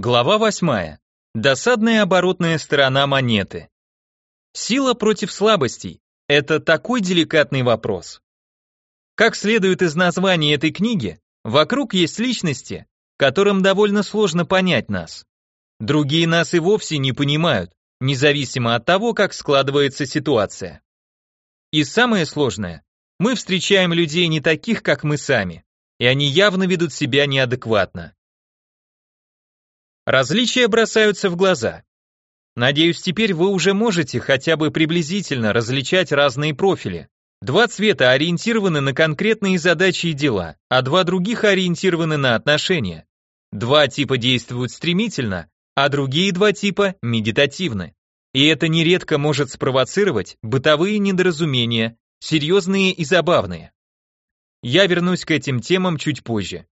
Глава 8. Досадная оборотная сторона монеты. Сила против слабостей – это такой деликатный вопрос. Как следует из названия этой книги, вокруг есть личности, которым довольно сложно понять нас. Другие нас и вовсе не понимают, независимо от того, как складывается ситуация. И самое сложное, мы встречаем людей не таких, как мы сами, и они явно ведут себя неадекватно. Различия бросаются в глаза. Надеюсь, теперь вы уже можете хотя бы приблизительно различать разные профили. Два цвета ориентированы на конкретные задачи и дела, а два других ориентированы на отношения. Два типа действуют стремительно, а другие два типа медитативны. И это нередко может спровоцировать бытовые недоразумения, серьезные и забавные. Я вернусь к этим темам чуть позже.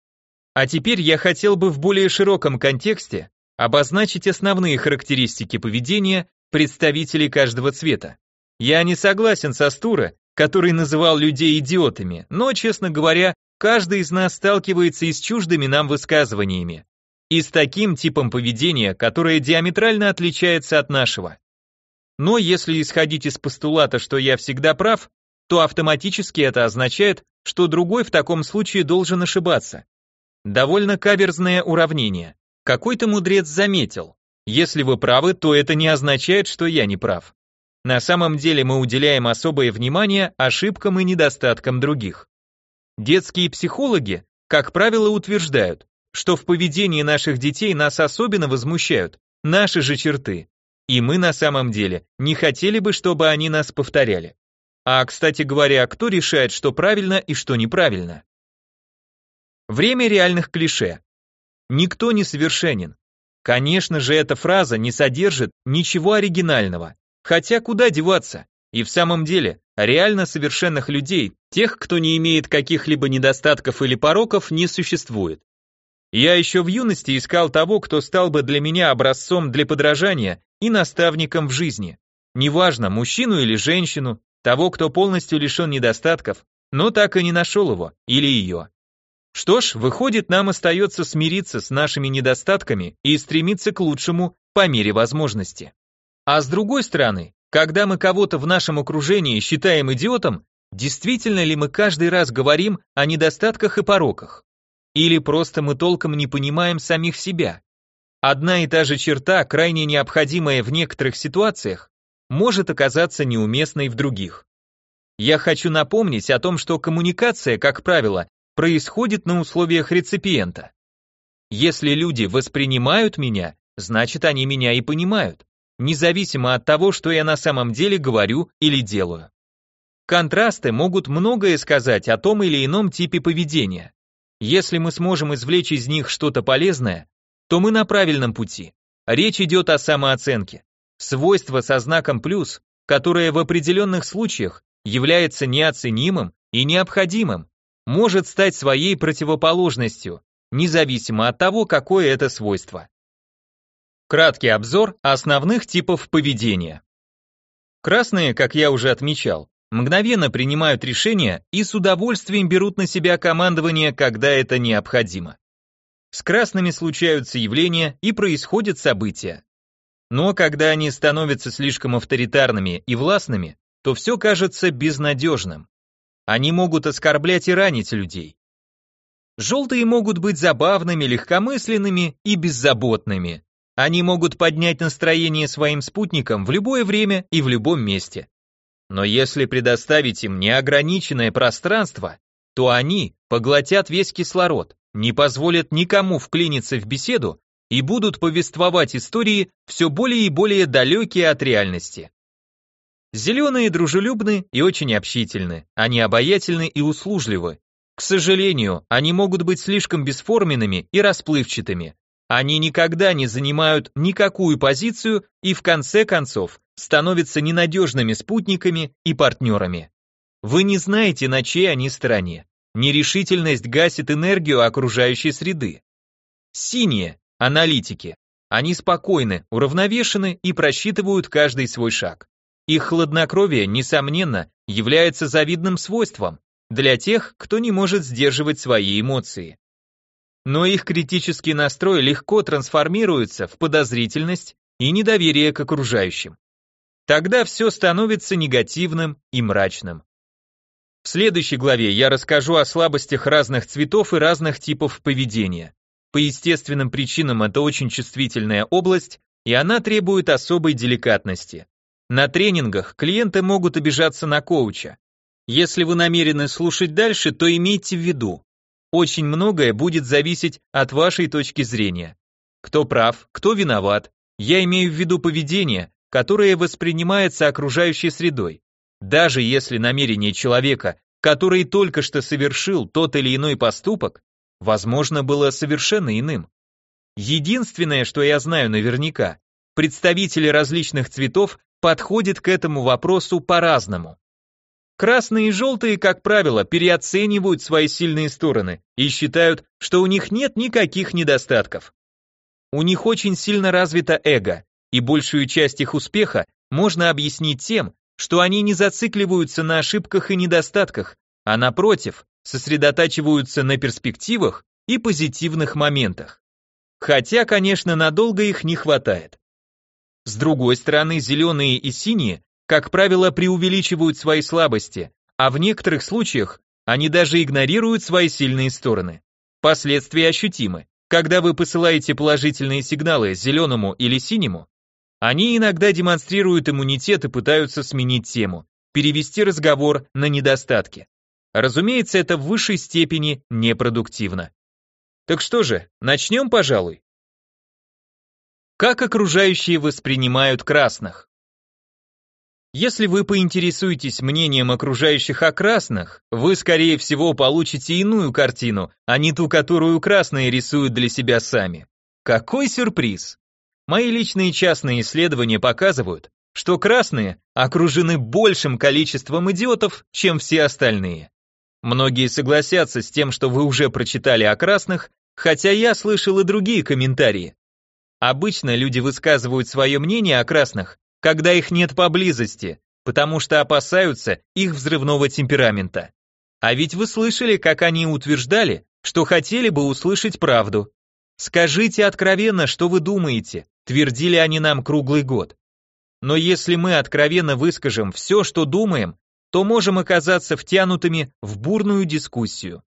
А теперь я хотел бы в более широком контексте обозначить основные характеристики поведения представителей каждого цвета. Я не согласен со Стура, который называл людей идиотами, но, честно говоря, каждый из нас сталкивается и с чуждыми нам высказываниями, и с таким типом поведения, которое диаметрально отличается от нашего. Но если исходить из постулата, что я всегда прав, то автоматически это означает, что другой в таком случае должен ошибаться. Довольно каверзное уравнение. Какой-то мудрец заметил, если вы правы, то это не означает, что я не прав. На самом деле мы уделяем особое внимание ошибкам и недостаткам других. Детские психологи, как правило, утверждают, что в поведении наших детей нас особенно возмущают наши же черты, и мы на самом деле не хотели бы, чтобы они нас повторяли. А, кстати говоря, кто решает, что правильно и что неправильно? Время реальных клише. Никто не совершенен. Конечно же, эта фраза не содержит ничего оригинального. Хотя куда деваться? И в самом деле, реально совершенных людей, тех, кто не имеет каких-либо недостатков или пороков, не существует. Я еще в юности искал того, кто стал бы для меня образцом для подражания и наставником в жизни. Неважно, мужчину или женщину, того, кто полностью лишен недостатков, но так и не нашел его, или ее. Что ж, выходит, нам остается смириться с нашими недостатками и стремиться к лучшему по мере возможности. А с другой стороны, когда мы кого-то в нашем окружении считаем идиотом, действительно ли мы каждый раз говорим о недостатках и пороках? Или просто мы толком не понимаем самих себя? Одна и та же черта, крайне необходимая в некоторых ситуациях, может оказаться неуместной в других. Я хочу напомнить о том, что коммуникация, как правило, происходит на условиях реципиента. Если люди воспринимают меня, значит они меня и понимают, независимо от того, что я на самом деле говорю или делаю. Контрасты могут многое сказать о том или ином типе поведения. Если мы сможем извлечь из них что-то полезное, то мы на правильном пути. Речь идет о самооценке. Свойство со знаком плюс, которое в определенных случаях является неоценимым и необходимым, может стать своей противоположностью, независимо от того, какое это свойство. Краткий обзор основных типов поведения. Красные, как я уже отмечал, мгновенно принимают решения и с удовольствием берут на себя командование, когда это необходимо. С красными случаются явления и происходят события. Но когда они становятся слишком авторитарными и властными, то все кажется безнадежным. Они могут оскорблять и ранить людей. Желтые могут быть забавными, легкомысленными и беззаботными. Они могут поднять настроение своим спутникам в любое время и в любом месте. Но если предоставить им неограниченное пространство, то они поглотят весь кислород, не позволят никому вклиниться в беседу и будут повествовать истории все более и более далекие от реальности. Зеленые дружелюбны и очень общительны, они обаятельны и услужливы. К сожалению, они могут быть слишком бесформенными и расплывчатыми. Они никогда не занимают никакую позицию и в конце концов становятся ненадежными спутниками и партнерами. Вы не знаете, на чьей они стороне. Нерешительность гасит энергию окружающей среды. Синие, аналитики. Они спокойны, уравновешены и просчитывают каждый свой шаг. Их хладнокровие, несомненно, является завидным свойством для тех, кто не может сдерживать свои эмоции. но их критический настрой легко трансформируется в подозрительность и недоверие к окружающим. Тогда все становится негативным и мрачным. В следующей главе я расскажу о слабостях разных цветов и разных типов поведения. По естественным причинам это очень чувствительная область, и она требует особой деликатности. На тренингах клиенты могут обижаться на коуча. Если вы намерены слушать дальше, то имейте в виду, очень многое будет зависеть от вашей точки зрения. Кто прав, кто виноват. Я имею в виду поведение, которое воспринимается окружающей средой. Даже если намерение человека, который только что совершил тот или иной поступок, возможно, было совершенно иным. Единственное, что я знаю наверняка, представители различных цветов подходят к этому вопросу по-разному. Красные и желтые, как правило, переоценивают свои сильные стороны и считают, что у них нет никаких недостатков. У них очень сильно развито эго, и большую часть их успеха можно объяснить тем, что они не зацикливаются на ошибках и недостатках, а напротив, сосредотачиваются на перспективах и позитивных моментах. Хотя, конечно, надолго их не хватает. С другой стороны, зеленые и синие, как правило, преувеличивают свои слабости, а в некоторых случаях они даже игнорируют свои сильные стороны. Последствия ощутимы. Когда вы посылаете положительные сигналы зеленому или синему, они иногда демонстрируют иммунитет и пытаются сменить тему, перевести разговор на недостатки. Разумеется, это в высшей степени непродуктивно. Так что же, начнем, пожалуй. Как окружающие воспринимают красных? Если вы поинтересуетесь мнением окружающих о красных, вы, скорее всего, получите иную картину, а не ту, которую красные рисуют для себя сами. Какой сюрприз! Мои личные частные исследования показывают, что красные окружены большим количеством идиотов, чем все остальные. Многие согласятся с тем, что вы уже прочитали о красных, хотя я слышал и другие комментарии. Обычно люди высказывают свое мнение о красных, когда их нет поблизости, потому что опасаются их взрывного темперамента. А ведь вы слышали, как они утверждали, что хотели бы услышать правду. Скажите откровенно, что вы думаете, твердили они нам круглый год. Но если мы откровенно выскажем все, что думаем, то можем оказаться втянутыми в бурную дискуссию.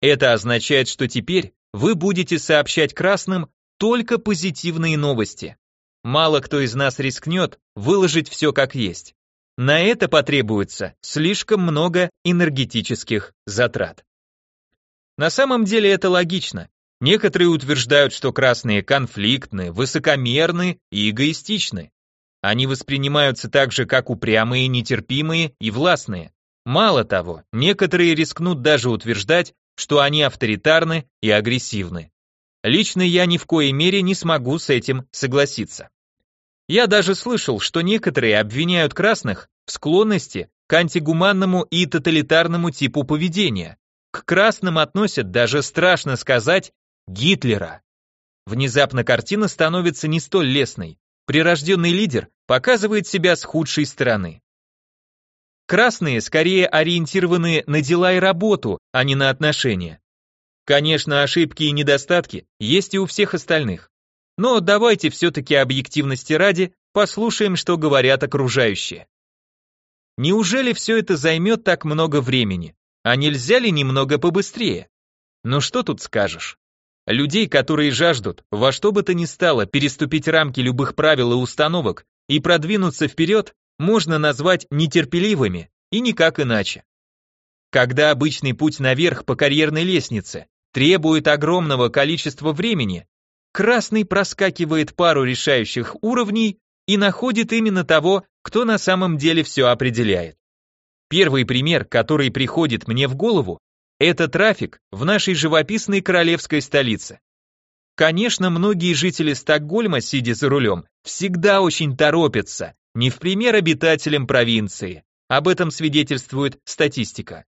Это означает, что теперь вы будете сообщать красным только позитивные новости. Мало кто из нас рискнет выложить все как есть. На это потребуется слишком много энергетических затрат. На самом деле это логично. Некоторые утверждают, что красные конфликтны, высокомерны и эгоистичны. Они воспринимаются так же, как упрямые, нетерпимые и властные. Мало того, некоторые рискнут даже утверждать, что они авторитарны и агрессивны. Лично я ни в коей мере не смогу с этим согласиться. Я даже слышал, что некоторые обвиняют красных в склонности к антигуманному и тоталитарному типу поведения. К красным относят даже страшно сказать Гитлера. Внезапно картина становится не столь лестной. Прирожденный лидер показывает себя с худшей стороны. Красные скорее ориентированы на дела и работу, а не на отношения. Конечно, ошибки и недостатки есть и у всех остальных. Но давайте все-таки объективности ради послушаем, что говорят окружающие. Неужели все это займет так много времени? А нельзя ли немного побыстрее? Ну что тут скажешь? Людей, которые жаждут во что бы то ни стало переступить рамки любых правил и установок и продвинуться вперед, можно назвать нетерпеливыми и никак иначе. Когда обычный путь наверх по карьерной лестнице требует огромного количества времени, красный проскакивает пару решающих уровней и находит именно того, кто на самом деле все определяет. Первый пример, который приходит мне в голову, это трафик в нашей живописной королевской столице. Конечно, многие жители Стокгольма, сидя за рулем, всегда очень торопятся, не в пример обитателям провинции. Об этом свидетельствует статистика.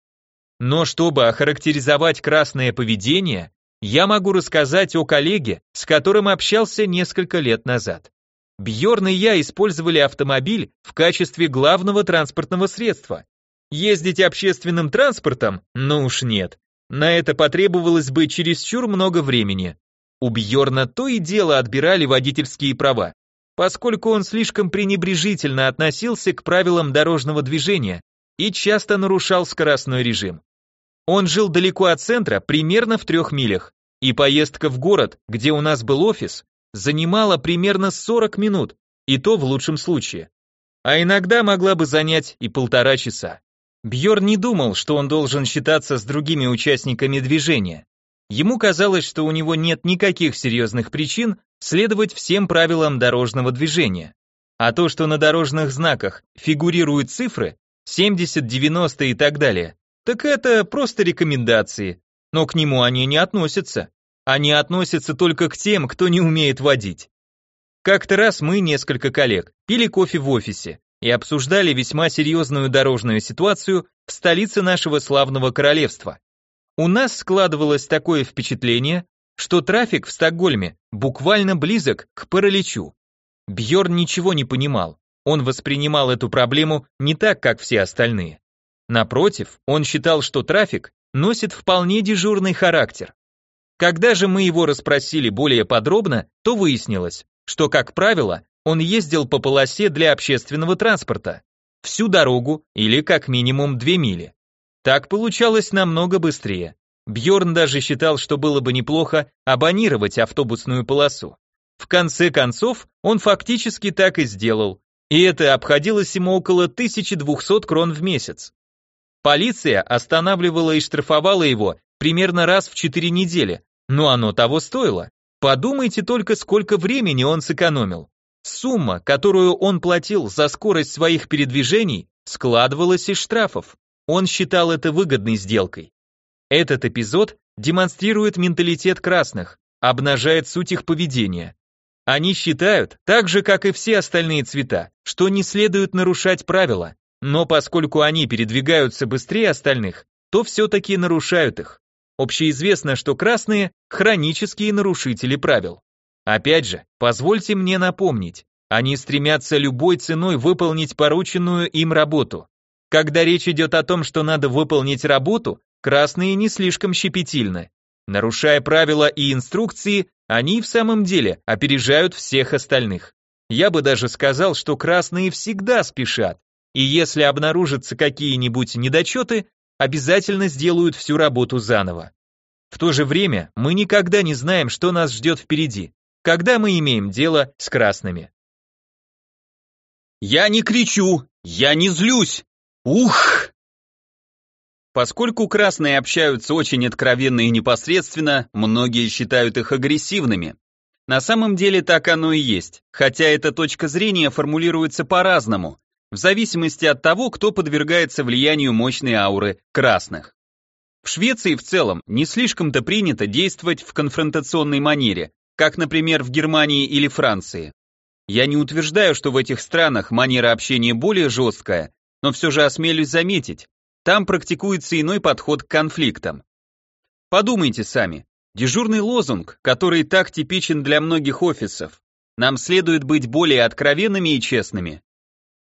Но чтобы охарактеризовать красное поведение, я могу рассказать о коллеге, с которым общался несколько лет назад. Бьорн и я использовали автомобиль в качестве главного транспортного средства, Ездить общественным транспортом? Ну уж нет. На это потребовалось бы чересчур много времени. У Бьорна то и дело отбирали водительские права, поскольку он слишком пренебрежительно относился к правилам дорожного движения и часто нарушал скоростной режим. Он жил далеко от центра, примерно в трех милях, и поездка в город, где у нас был офис, занимала примерно 40 минут, и то в лучшем случае. А иногда могла бы занять и полтора часа. Бьор не думал, что он должен считаться с другими участниками движения. Ему казалось, что у него нет никаких серьезных причин следовать всем правилам дорожного движения. А то, что на дорожных знаках фигурируют цифры 70, 90 и так далее, так это просто рекомендации, но к нему они не относятся. Они относятся только к тем, кто не умеет водить. Как-то раз мы, несколько коллег, пили кофе в офисе и обсуждали весьма серьезную дорожную ситуацию в столице нашего славного королевства. У нас складывалось такое впечатление, что трафик в Стокгольме буквально близок к параличу. Бьорн ничего не понимал, он воспринимал эту проблему не так, как все остальные. Напротив, он считал, что трафик носит вполне дежурный характер. Когда же мы его расспросили более подробно, то выяснилось, что, как правило, он ездил по полосе для общественного транспорта. Всю дорогу или как минимум две мили. Так получалось намного быстрее. Бьорн даже считал, что было бы неплохо абонировать автобусную полосу. В конце концов, он фактически так и сделал, и это обходилось ему около 1200 крон в месяц. Полиция останавливала и штрафовала его примерно раз в 4 недели, но оно того стоило. Подумайте только, сколько времени он сэкономил. Сумма, которую он платил за скорость своих передвижений, складывалась из штрафов. Он считал это выгодной сделкой. Этот эпизод демонстрирует менталитет красных, обнажает суть их поведения. Они считают, так же как и все остальные цвета, что не следует нарушать правила, но поскольку они передвигаются быстрее остальных, то все-таки нарушают их. Общеизвестно, что красные – хронические нарушители правил. Опять же, позвольте мне напомнить, они стремятся любой ценой выполнить порученную им работу. Когда речь идет о том, что надо выполнить работу, красные не слишком щепетильны. Нарушая правила и инструкции, они в самом деле опережают всех остальных. Я бы даже сказал, что красные всегда спешат, и если обнаружатся какие-нибудь недочеты, обязательно сделают всю работу заново. В то же время мы никогда не знаем, что нас ждет впереди, когда мы имеем дело с красными. Я не кричу, я не злюсь, Ух! Поскольку красные общаются очень откровенно и непосредственно, многие считают их агрессивными. На самом деле так оно и есть, хотя эта точка зрения формулируется по-разному, в зависимости от того, кто подвергается влиянию мощной ауры красных. В Швеции в целом не слишком-то принято действовать в конфронтационной манере, как, например, в Германии или Франции. Я не утверждаю, что в этих странах манера общения более жесткая, но все же осмелюсь заметить, там практикуется иной подход к конфликтам. Подумайте сами, дежурный лозунг, который так типичен для многих офисов, нам следует быть более откровенными и честными.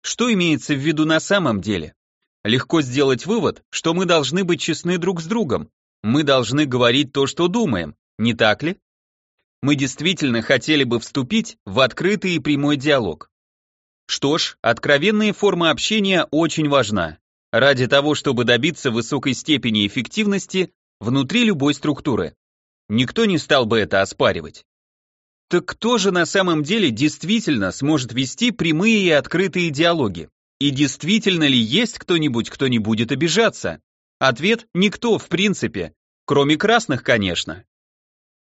Что имеется в виду на самом деле? Легко сделать вывод, что мы должны быть честны друг с другом, мы должны говорить то, что думаем, не так ли? Мы действительно хотели бы вступить в открытый и прямой диалог. Что ж, откровенная форма общения очень важна. Ради того, чтобы добиться высокой степени эффективности внутри любой структуры. Никто не стал бы это оспаривать. Так кто же на самом деле действительно сможет вести прямые и открытые диалоги? И действительно ли есть кто-нибудь, кто не будет обижаться? Ответ – никто, в принципе. Кроме красных, конечно.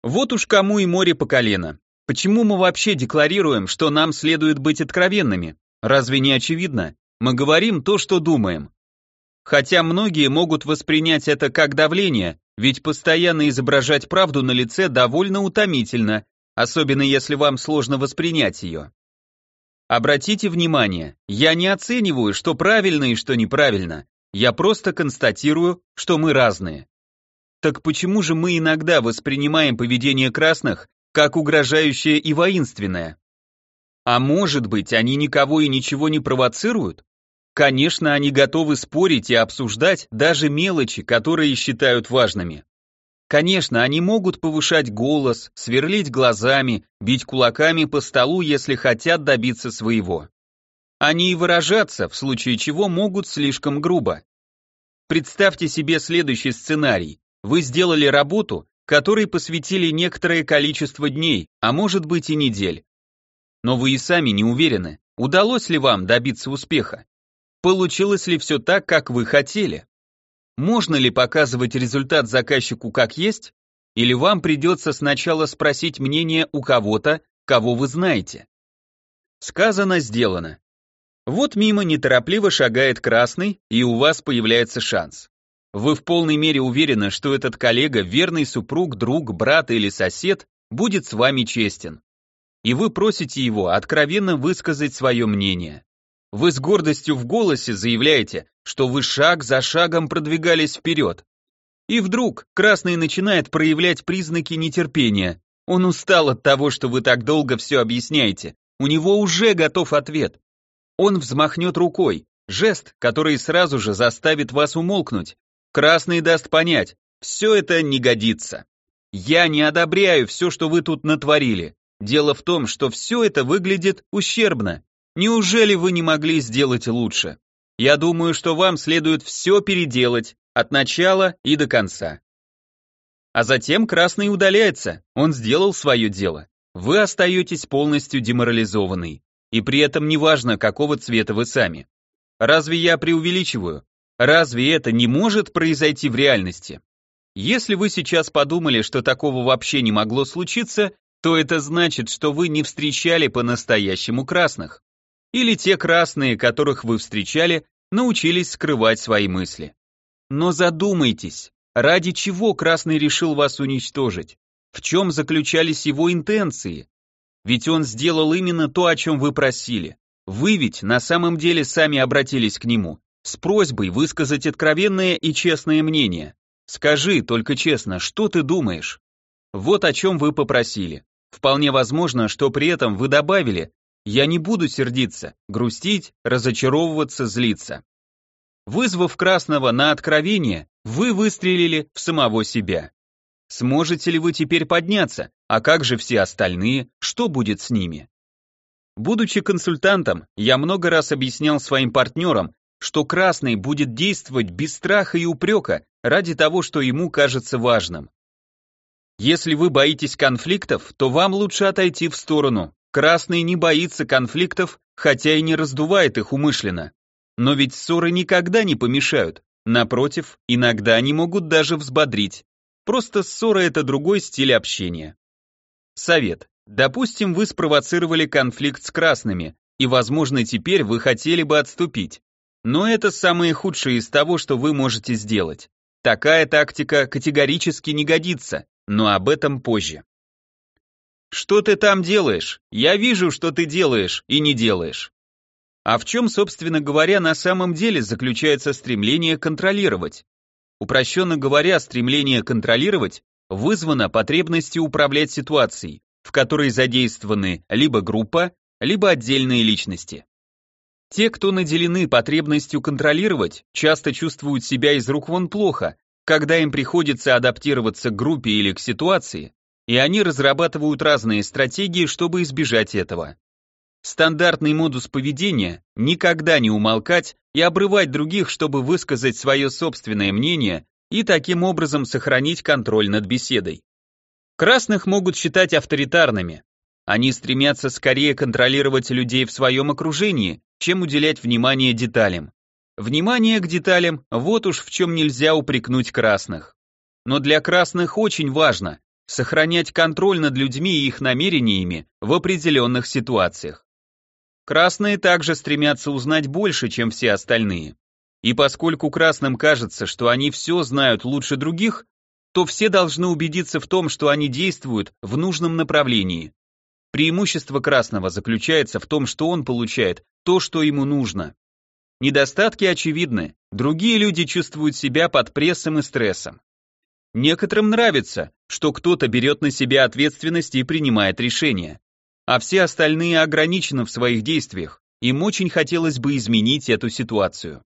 Вот уж кому и море по колено. Почему мы вообще декларируем, что нам следует быть откровенными? Разве не очевидно? Мы говорим то, что думаем. Хотя многие могут воспринять это как давление, ведь постоянно изображать правду на лице довольно утомительно, особенно если вам сложно воспринять ее. Обратите внимание, я не оцениваю, что правильно и что неправильно, я просто констатирую, что мы разные. Так почему же мы иногда воспринимаем поведение красных как угрожающее и воинственное. А может быть, они никого и ничего не провоцируют? Конечно, они готовы спорить и обсуждать даже мелочи, которые считают важными. Конечно, они могут повышать голос, сверлить глазами, бить кулаками по столу, если хотят добиться своего. Они и выражаться, в случае чего могут слишком грубо. Представьте себе следующий сценарий. Вы сделали работу, которой посвятили некоторое количество дней, а может быть и недель. Но вы и сами не уверены, удалось ли вам добиться успеха. Получилось ли все так, как вы хотели? Можно ли показывать результат заказчику как есть, или вам придется сначала спросить мнение у кого-то, кого вы знаете? Сказано, сделано. Вот мимо неторопливо шагает красный, и у вас появляется шанс. Вы в полной мере уверены, что этот коллега, верный супруг, друг, брат или сосед, будет с вами честен. И вы просите его откровенно высказать свое мнение. Вы с гордостью в голосе заявляете, что вы шаг за шагом продвигались вперед. И вдруг Красный начинает проявлять признаки нетерпения. Он устал от того, что вы так долго все объясняете. У него уже готов ответ. Он взмахнет рукой, жест, который сразу же заставит вас умолкнуть. Красный даст понять, все это не годится. Я не одобряю все, что вы тут натворили. Дело в том, что все это выглядит ущербно. Неужели вы не могли сделать лучше? Я думаю, что вам следует все переделать, от начала и до конца. А затем красный удаляется, он сделал свое дело. Вы остаетесь полностью деморализованный. И при этом неважно, какого цвета вы сами. Разве я преувеличиваю? Разве это не может произойти в реальности? Если вы сейчас подумали, что такого вообще не могло случиться, то это значит, что вы не встречали по-настоящему красных или те красные, которых вы встречали, научились скрывать свои мысли. Но задумайтесь, ради чего красный решил вас уничтожить? В чем заключались его интенции? Ведь он сделал именно то, о чем вы просили. Вы ведь на самом деле сами обратились к нему, с просьбой высказать откровенное и честное мнение. Скажи, только честно, что ты думаешь? Вот о чем вы попросили. Вполне возможно, что при этом вы добавили, я не буду сердиться, грустить, разочаровываться, злиться. Вызвав Красного на откровение, вы выстрелили в самого себя. Сможете ли вы теперь подняться? А как же все остальные? Что будет с ними? Будучи консультантом, я много раз объяснял своим партнерам, что Красный будет действовать без страха и упрека ради того, что ему кажется важным. Если вы боитесь конфликтов, то вам лучше отойти в сторону, Красный не боится конфликтов, хотя и не раздувает их умышленно. Но ведь ссоры никогда не помешают. Напротив, иногда они могут даже взбодрить. Просто ссора это другой стиль общения. Совет. Допустим, вы спровоцировали конфликт с красными, и, возможно, теперь вы хотели бы отступить. Но это самое худшее из того, что вы можете сделать. Такая тактика категорически не годится, но об этом позже. Что ты там делаешь? Я вижу, что ты делаешь и не делаешь. А в чем, собственно говоря, на самом деле заключается стремление контролировать? Упрощенно говоря, стремление контролировать вызвано потребностью управлять ситуацией, в которой задействованы либо группа, либо отдельные личности. Те, кто наделены потребностью контролировать, часто чувствуют себя из рук вон плохо, когда им приходится адаптироваться к группе или к ситуации, и они разрабатывают разные стратегии, чтобы избежать этого. Стандартный модус поведения – никогда не умолкать и обрывать других, чтобы высказать свое собственное мнение и таким образом сохранить контроль над беседой. Красных могут считать авторитарными. Они стремятся скорее контролировать людей в своем окружении, чем уделять внимание деталям. Внимание к деталям – вот уж в чем нельзя упрекнуть красных. Но для красных очень важно, сохранять контроль над людьми и их намерениями в определенных ситуациях. Красные также стремятся узнать больше, чем все остальные. И поскольку красным кажется, что они все знают лучше других, то все должны убедиться в том, что они действуют в нужном направлении. Преимущество красного заключается в том, что он получает то, что ему нужно. Недостатки очевидны, другие люди чувствуют себя под прессом и стрессом. Некоторым нравится, что кто-то берет на себя ответственность и принимает решения, а все остальные ограничены в своих действиях, им очень хотелось бы изменить эту ситуацию.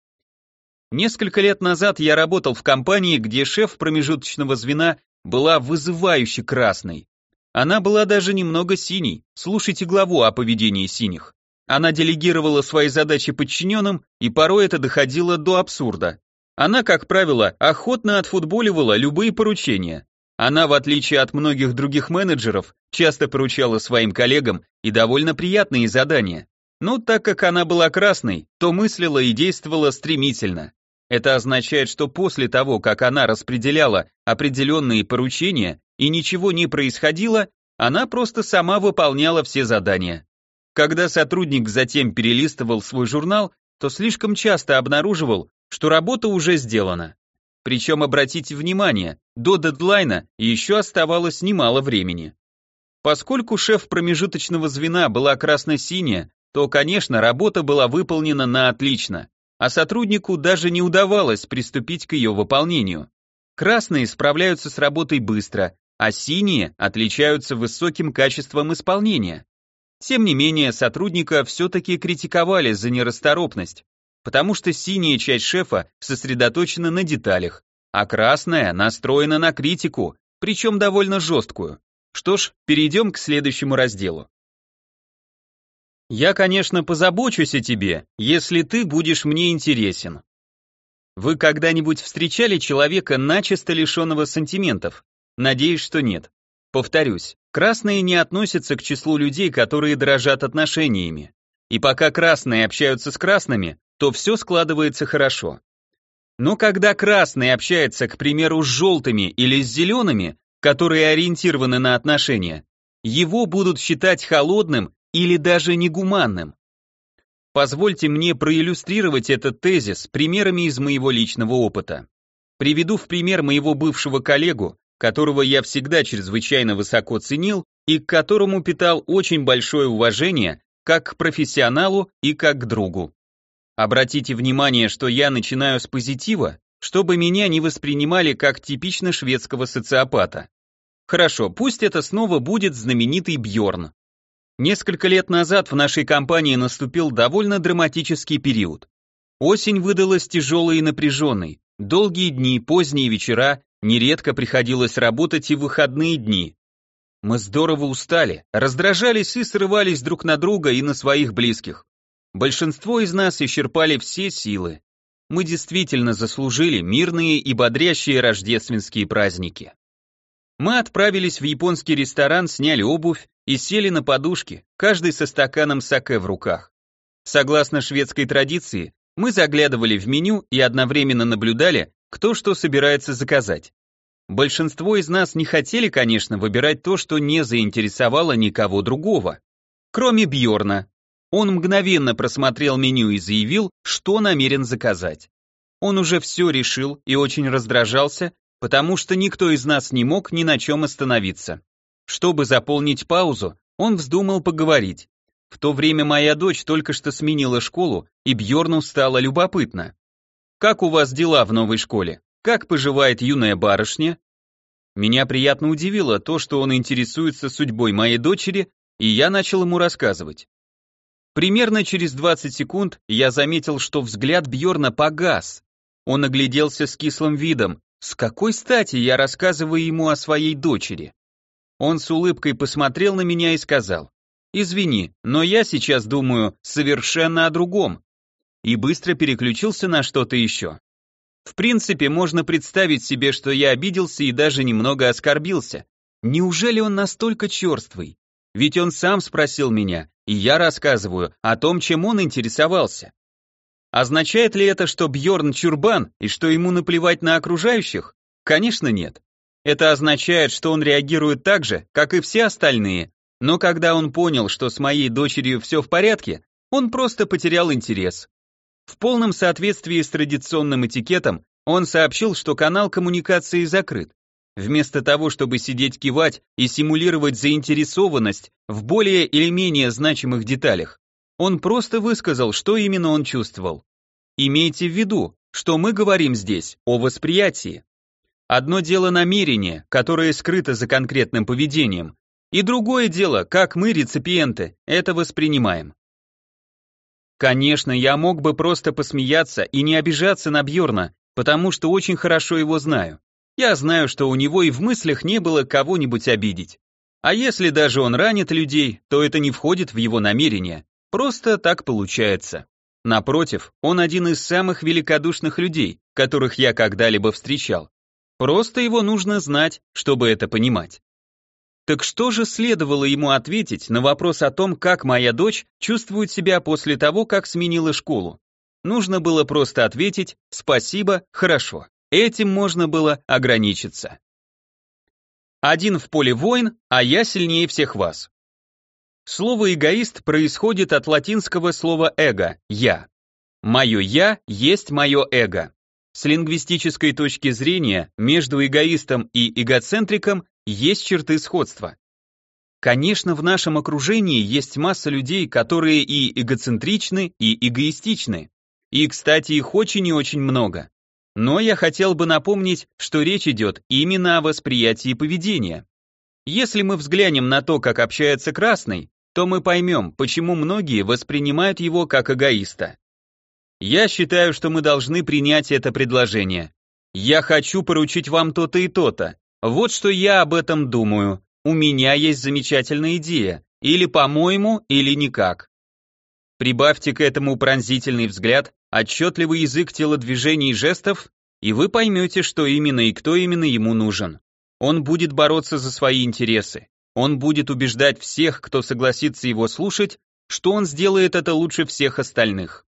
Несколько лет назад я работал в компании, где шеф промежуточного звена была вызывающе красной. Она была даже немного синей, слушайте главу о поведении синих. Она делегировала свои задачи подчиненным, и порой это доходило до абсурда. Она, как правило, охотно отфутболивала любые поручения. Она, в отличие от многих других менеджеров, часто поручала своим коллегам и довольно приятные задания. Но так как она была красной, то мыслила и действовала стремительно. Это означает, что после того, как она распределяла определенные поручения и ничего не происходило, она просто сама выполняла все задания. Когда сотрудник затем перелистывал свой журнал, то слишком часто обнаруживал, что работа уже сделана. Причем, обратите внимание, до дедлайна еще оставалось немало времени. Поскольку шеф промежуточного звена была красно-синяя, то, конечно, работа была выполнена на отлично, а сотруднику даже не удавалось приступить к ее выполнению. Красные справляются с работой быстро, а синие отличаются высоким качеством исполнения. Тем не менее, сотрудника все-таки критиковали за нерасторопность, потому что синяя часть шефа сосредоточена на деталях, а красная настроена на критику, причем довольно жесткую. Что ж, перейдем к следующему разделу. Я, конечно, позабочусь о тебе, если ты будешь мне интересен. Вы когда-нибудь встречали человека, начисто лишенного сантиментов? Надеюсь, что нет. Повторюсь, красные не относятся к числу людей, которые дорожат отношениями. И пока красные общаются с красными, то все складывается хорошо. Но когда красный общается, к примеру, с желтыми или с зелеными, которые ориентированы на отношения, его будут считать холодным или даже негуманным. Позвольте мне проиллюстрировать этот тезис примерами из моего личного опыта. Приведу в пример моего бывшего коллегу, которого я всегда чрезвычайно высоко ценил и к которому питал очень большое уважение как к профессионалу и как к другу. Обратите внимание, что я начинаю с позитива, чтобы меня не воспринимали как типично шведского социопата. Хорошо, пусть это снова будет знаменитый Бьорн. Несколько лет назад в нашей компании наступил довольно драматический период. Осень выдалась тяжелой и напряженной, долгие дни, поздние вечера, Нередко приходилось работать и выходные дни. Мы здорово устали, раздражались и срывались друг на друга и на своих близких. Большинство из нас исчерпали все силы. Мы действительно заслужили мирные и бодрящие рождественские праздники. Мы отправились в японский ресторан, сняли обувь и сели на подушки, каждый со стаканом саке в руках. Согласно шведской традиции, мы заглядывали в меню и одновременно наблюдали, кто что собирается заказать. Большинство из нас не хотели, конечно, выбирать то, что не заинтересовало никого другого. Кроме Бьорна. Он мгновенно просмотрел меню и заявил, что намерен заказать. Он уже все решил и очень раздражался, потому что никто из нас не мог ни на чем остановиться. Чтобы заполнить паузу, он вздумал поговорить. В то время моя дочь только что сменила школу, и Бьорну стало любопытно. Как у вас дела в новой школе? Как поживает юная барышня? Меня приятно удивило то, что он интересуется судьбой моей дочери, и я начал ему рассказывать. Примерно через 20 секунд я заметил, что взгляд Бьорна погас. Он огляделся с кислым видом. С какой стати я рассказываю ему о своей дочери? Он с улыбкой посмотрел на меня и сказал, «Извини, но я сейчас думаю совершенно о другом и быстро переключился на что-то еще. В принципе, можно представить себе, что я обиделся и даже немного оскорбился. Неужели он настолько черствый? Ведь он сам спросил меня, и я рассказываю о том, чем он интересовался. Означает ли это, что Бьорн чурбан и что ему наплевать на окружающих? Конечно, нет. Это означает, что он реагирует так же, как и все остальные, но когда он понял, что с моей дочерью все в порядке, он просто потерял интерес. В полном соответствии с традиционным этикетом, он сообщил, что канал коммуникации закрыт. Вместо того, чтобы сидеть кивать и симулировать заинтересованность в более или менее значимых деталях, он просто высказал, что именно он чувствовал. Имейте в виду, что мы говорим здесь о восприятии. Одно дело намерение, которое скрыто за конкретным поведением, и другое дело, как мы, реципиенты, это воспринимаем. Конечно, я мог бы просто посмеяться и не обижаться на Бьорна, потому что очень хорошо его знаю. Я знаю, что у него и в мыслях не было кого-нибудь обидеть. А если даже он ранит людей, то это не входит в его намерение. Просто так получается. Напротив, он один из самых великодушных людей, которых я когда-либо встречал. Просто его нужно знать, чтобы это понимать. Так что же следовало ему ответить на вопрос о том, как моя дочь чувствует себя после того, как сменила школу? Нужно было просто ответить «спасибо, хорошо». Этим можно было ограничиться. Один в поле воин, а я сильнее всех вас. Слово «эгоист» происходит от латинского слова «эго» – «я». Мое «я» есть мое эго. С лингвистической точки зрения, между эгоистом и эгоцентриком есть черты сходства. Конечно, в нашем окружении есть масса людей, которые и эгоцентричны, и эгоистичны. И, кстати, их очень и очень много. Но я хотел бы напомнить, что речь идет именно о восприятии поведения. Если мы взглянем на то, как общается Красный, то мы поймем, почему многие воспринимают его как эгоиста. Я считаю, что мы должны принять это предложение. Я хочу поручить вам то-то и то-то. Вот что я об этом думаю. У меня есть замечательная идея. Или по-моему, или никак. Прибавьте к этому пронзительный взгляд, отчетливый язык телодвижений и жестов, и вы поймете, что именно и кто именно ему нужен. Он будет бороться за свои интересы. Он будет убеждать всех, кто согласится его слушать, что он сделает это лучше всех остальных.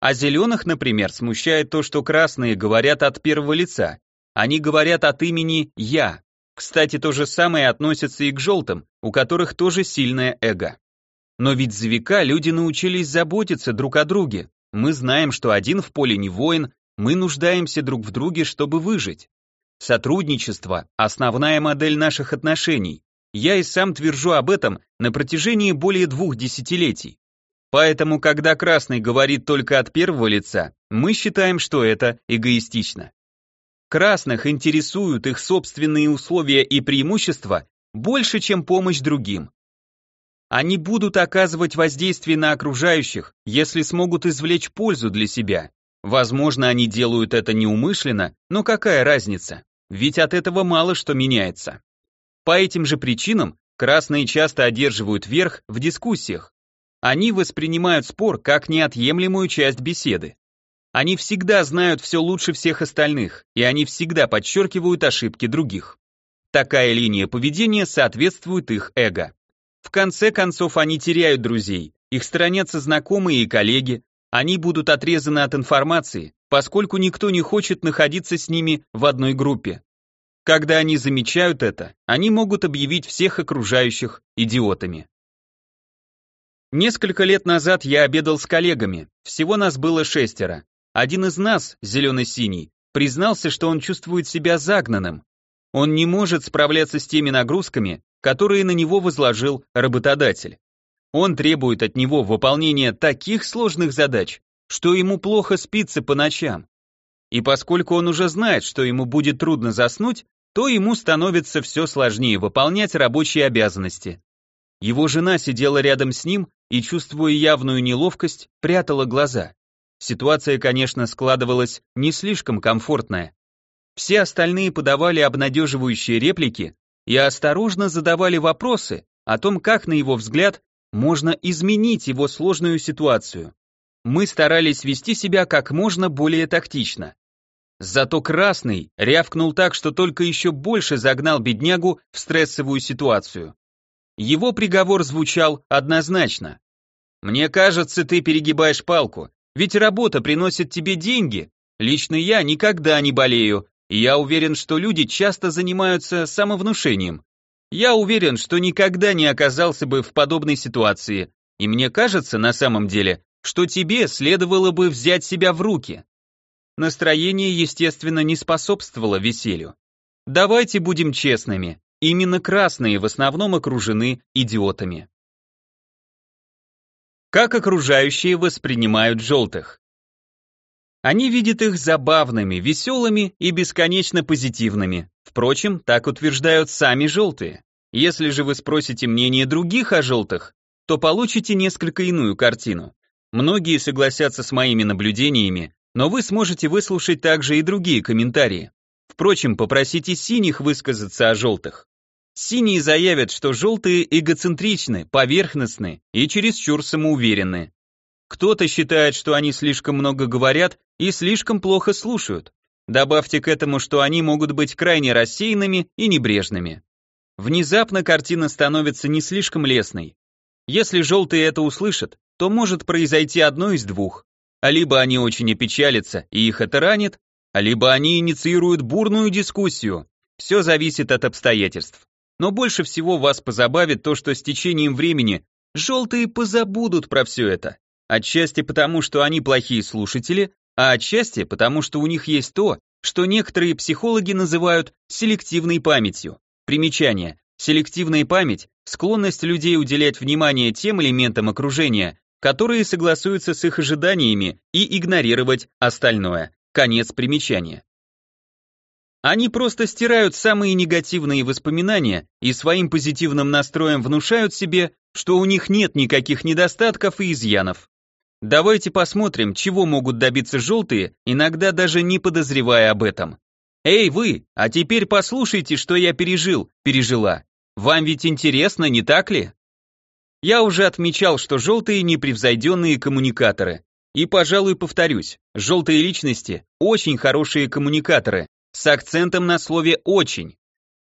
А зеленых, например, смущает то, что красные говорят от первого лица. Они говорят от имени «я». Кстати, то же самое относится и к желтым, у которых тоже сильное эго. Но ведь за века люди научились заботиться друг о друге, мы знаем, что один в поле не воин, мы нуждаемся друг в друге, чтобы выжить. Сотрудничество – основная модель наших отношений. Я и сам твержу об этом на протяжении более двух десятилетий. Поэтому, когда Красный говорит только от первого лица, мы считаем, что это эгоистично. Красных интересуют их собственные условия и преимущества больше, чем помощь другим. Они будут оказывать воздействие на окружающих, если смогут извлечь пользу для себя. Возможно, они делают это неумышленно, но какая разница? Ведь от этого мало что меняется. По этим же причинам красные часто одерживают верх в дискуссиях. Они воспринимают спор как неотъемлемую часть беседы. Они всегда знают все лучше всех остальных, и они всегда подчеркивают ошибки других. Такая линия поведения соответствует их эго. В конце концов, они теряют друзей, их сторонятся знакомые и коллеги, они будут отрезаны от информации, поскольку никто не хочет находиться с ними в одной группе. Когда они замечают это, они могут объявить всех окружающих идиотами. Несколько лет назад я обедал с коллегами, всего нас было шестеро. Один из нас, зелено-синий, признался, что он чувствует себя загнанным. Он не может справляться с теми нагрузками, которые на него возложил работодатель. Он требует от него выполнения таких сложных задач, что ему плохо спится по ночам. И поскольку он уже знает, что ему будет трудно заснуть, то ему становится все сложнее выполнять рабочие обязанности. Его жена сидела рядом с ним и, чувствуя явную неловкость, прятала глаза. Ситуация, конечно, складывалась не слишком комфортная. Все остальные подавали обнадеживающие реплики, и осторожно задавали вопросы о том, как, на его взгляд, можно изменить его сложную ситуацию. Мы старались вести себя как можно более тактично. Зато Красный рявкнул так, что только еще больше загнал беднягу в стрессовую ситуацию. Его приговор звучал однозначно. «Мне кажется, ты перегибаешь палку, ведь работа приносит тебе деньги. Лично я никогда не болею, я уверен, что люди часто занимаются самовнушением. Я уверен, что никогда не оказался бы в подобной ситуации, и мне кажется, на самом деле, что тебе следовало бы взять себя в руки. Настроение, естественно, не способствовало веселью. Давайте будем честными, именно красные в основном окружены идиотами. Как окружающие воспринимают желтых? Они видят их забавными, веселыми и бесконечно позитивными. Впрочем, так утверждают сами желтые. Если же вы спросите мнение других о желтых, то получите несколько иную картину. Многие согласятся с моими наблюдениями, но вы сможете выслушать также и другие комментарии. Впрочем, попросите синих высказаться о желтых. Синие заявят, что желтые эгоцентричны, поверхностны и чересчур самоуверенны. Кто-то считает, что они слишком много говорят и слишком плохо слушают. Добавьте к этому, что они могут быть крайне рассеянными и небрежными. Внезапно картина становится не слишком лестной. Если желтые это услышат, то может произойти одно из двух. Либо они очень опечалятся, и их это ранит, либо они инициируют бурную дискуссию. Все зависит от обстоятельств. Но больше всего вас позабавит то, что с течением времени желтые позабудут про все это. Отчасти потому, что они плохие слушатели, а отчасти потому, что у них есть то, что некоторые психологи называют селективной памятью. Примечание. Селективная память – склонность людей уделять внимание тем элементам окружения, которые согласуются с их ожиданиями, и игнорировать остальное. Конец примечания. Они просто стирают самые негативные воспоминания и своим позитивным настроем внушают себе, что у них нет никаких недостатков и изъянов. Давайте посмотрим, чего могут добиться желтые, иногда даже не подозревая об этом. Эй, вы, а теперь послушайте, что я пережил, пережила. Вам ведь интересно, не так ли? Я уже отмечал, что желтые непревзойденные коммуникаторы. И, пожалуй, повторюсь, желтые личности – очень хорошие коммуникаторы, с акцентом на слове «очень».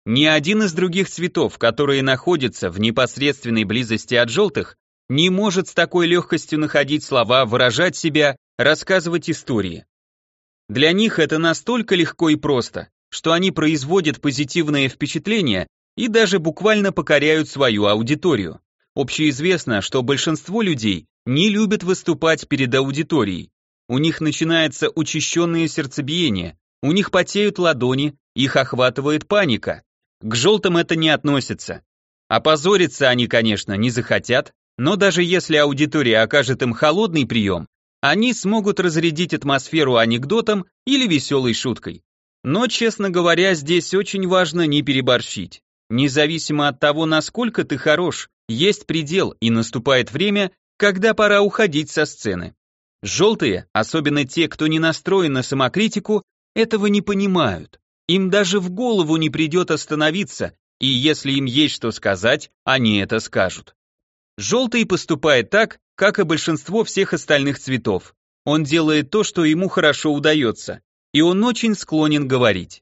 Ни один из других цветов, которые находятся в непосредственной близости от желтых, не может с такой легкостью находить слова, выражать себя, рассказывать истории. Для них это настолько легко и просто, что они производят позитивное впечатление и даже буквально покоряют свою аудиторию. Общеизвестно, что большинство людей не любят выступать перед аудиторией. У них начинается учащенное сердцебиение, у них потеют ладони, их охватывает паника. К желтым это не относится. Опозориться они, конечно, не захотят, но даже если аудитория окажет им холодный прием, они смогут разрядить атмосферу анекдотом или веселой шуткой. Но, честно говоря, здесь очень важно не переборщить. Независимо от того, насколько ты хорош, есть предел, и наступает время, когда пора уходить со сцены. Желтые, особенно те, кто не настроен на самокритику, этого не понимают. Им даже в голову не придет остановиться, и если им есть что сказать, они это скажут. Желтый поступает так, как и большинство всех остальных цветов. Он делает то, что ему хорошо удается, и он очень склонен говорить.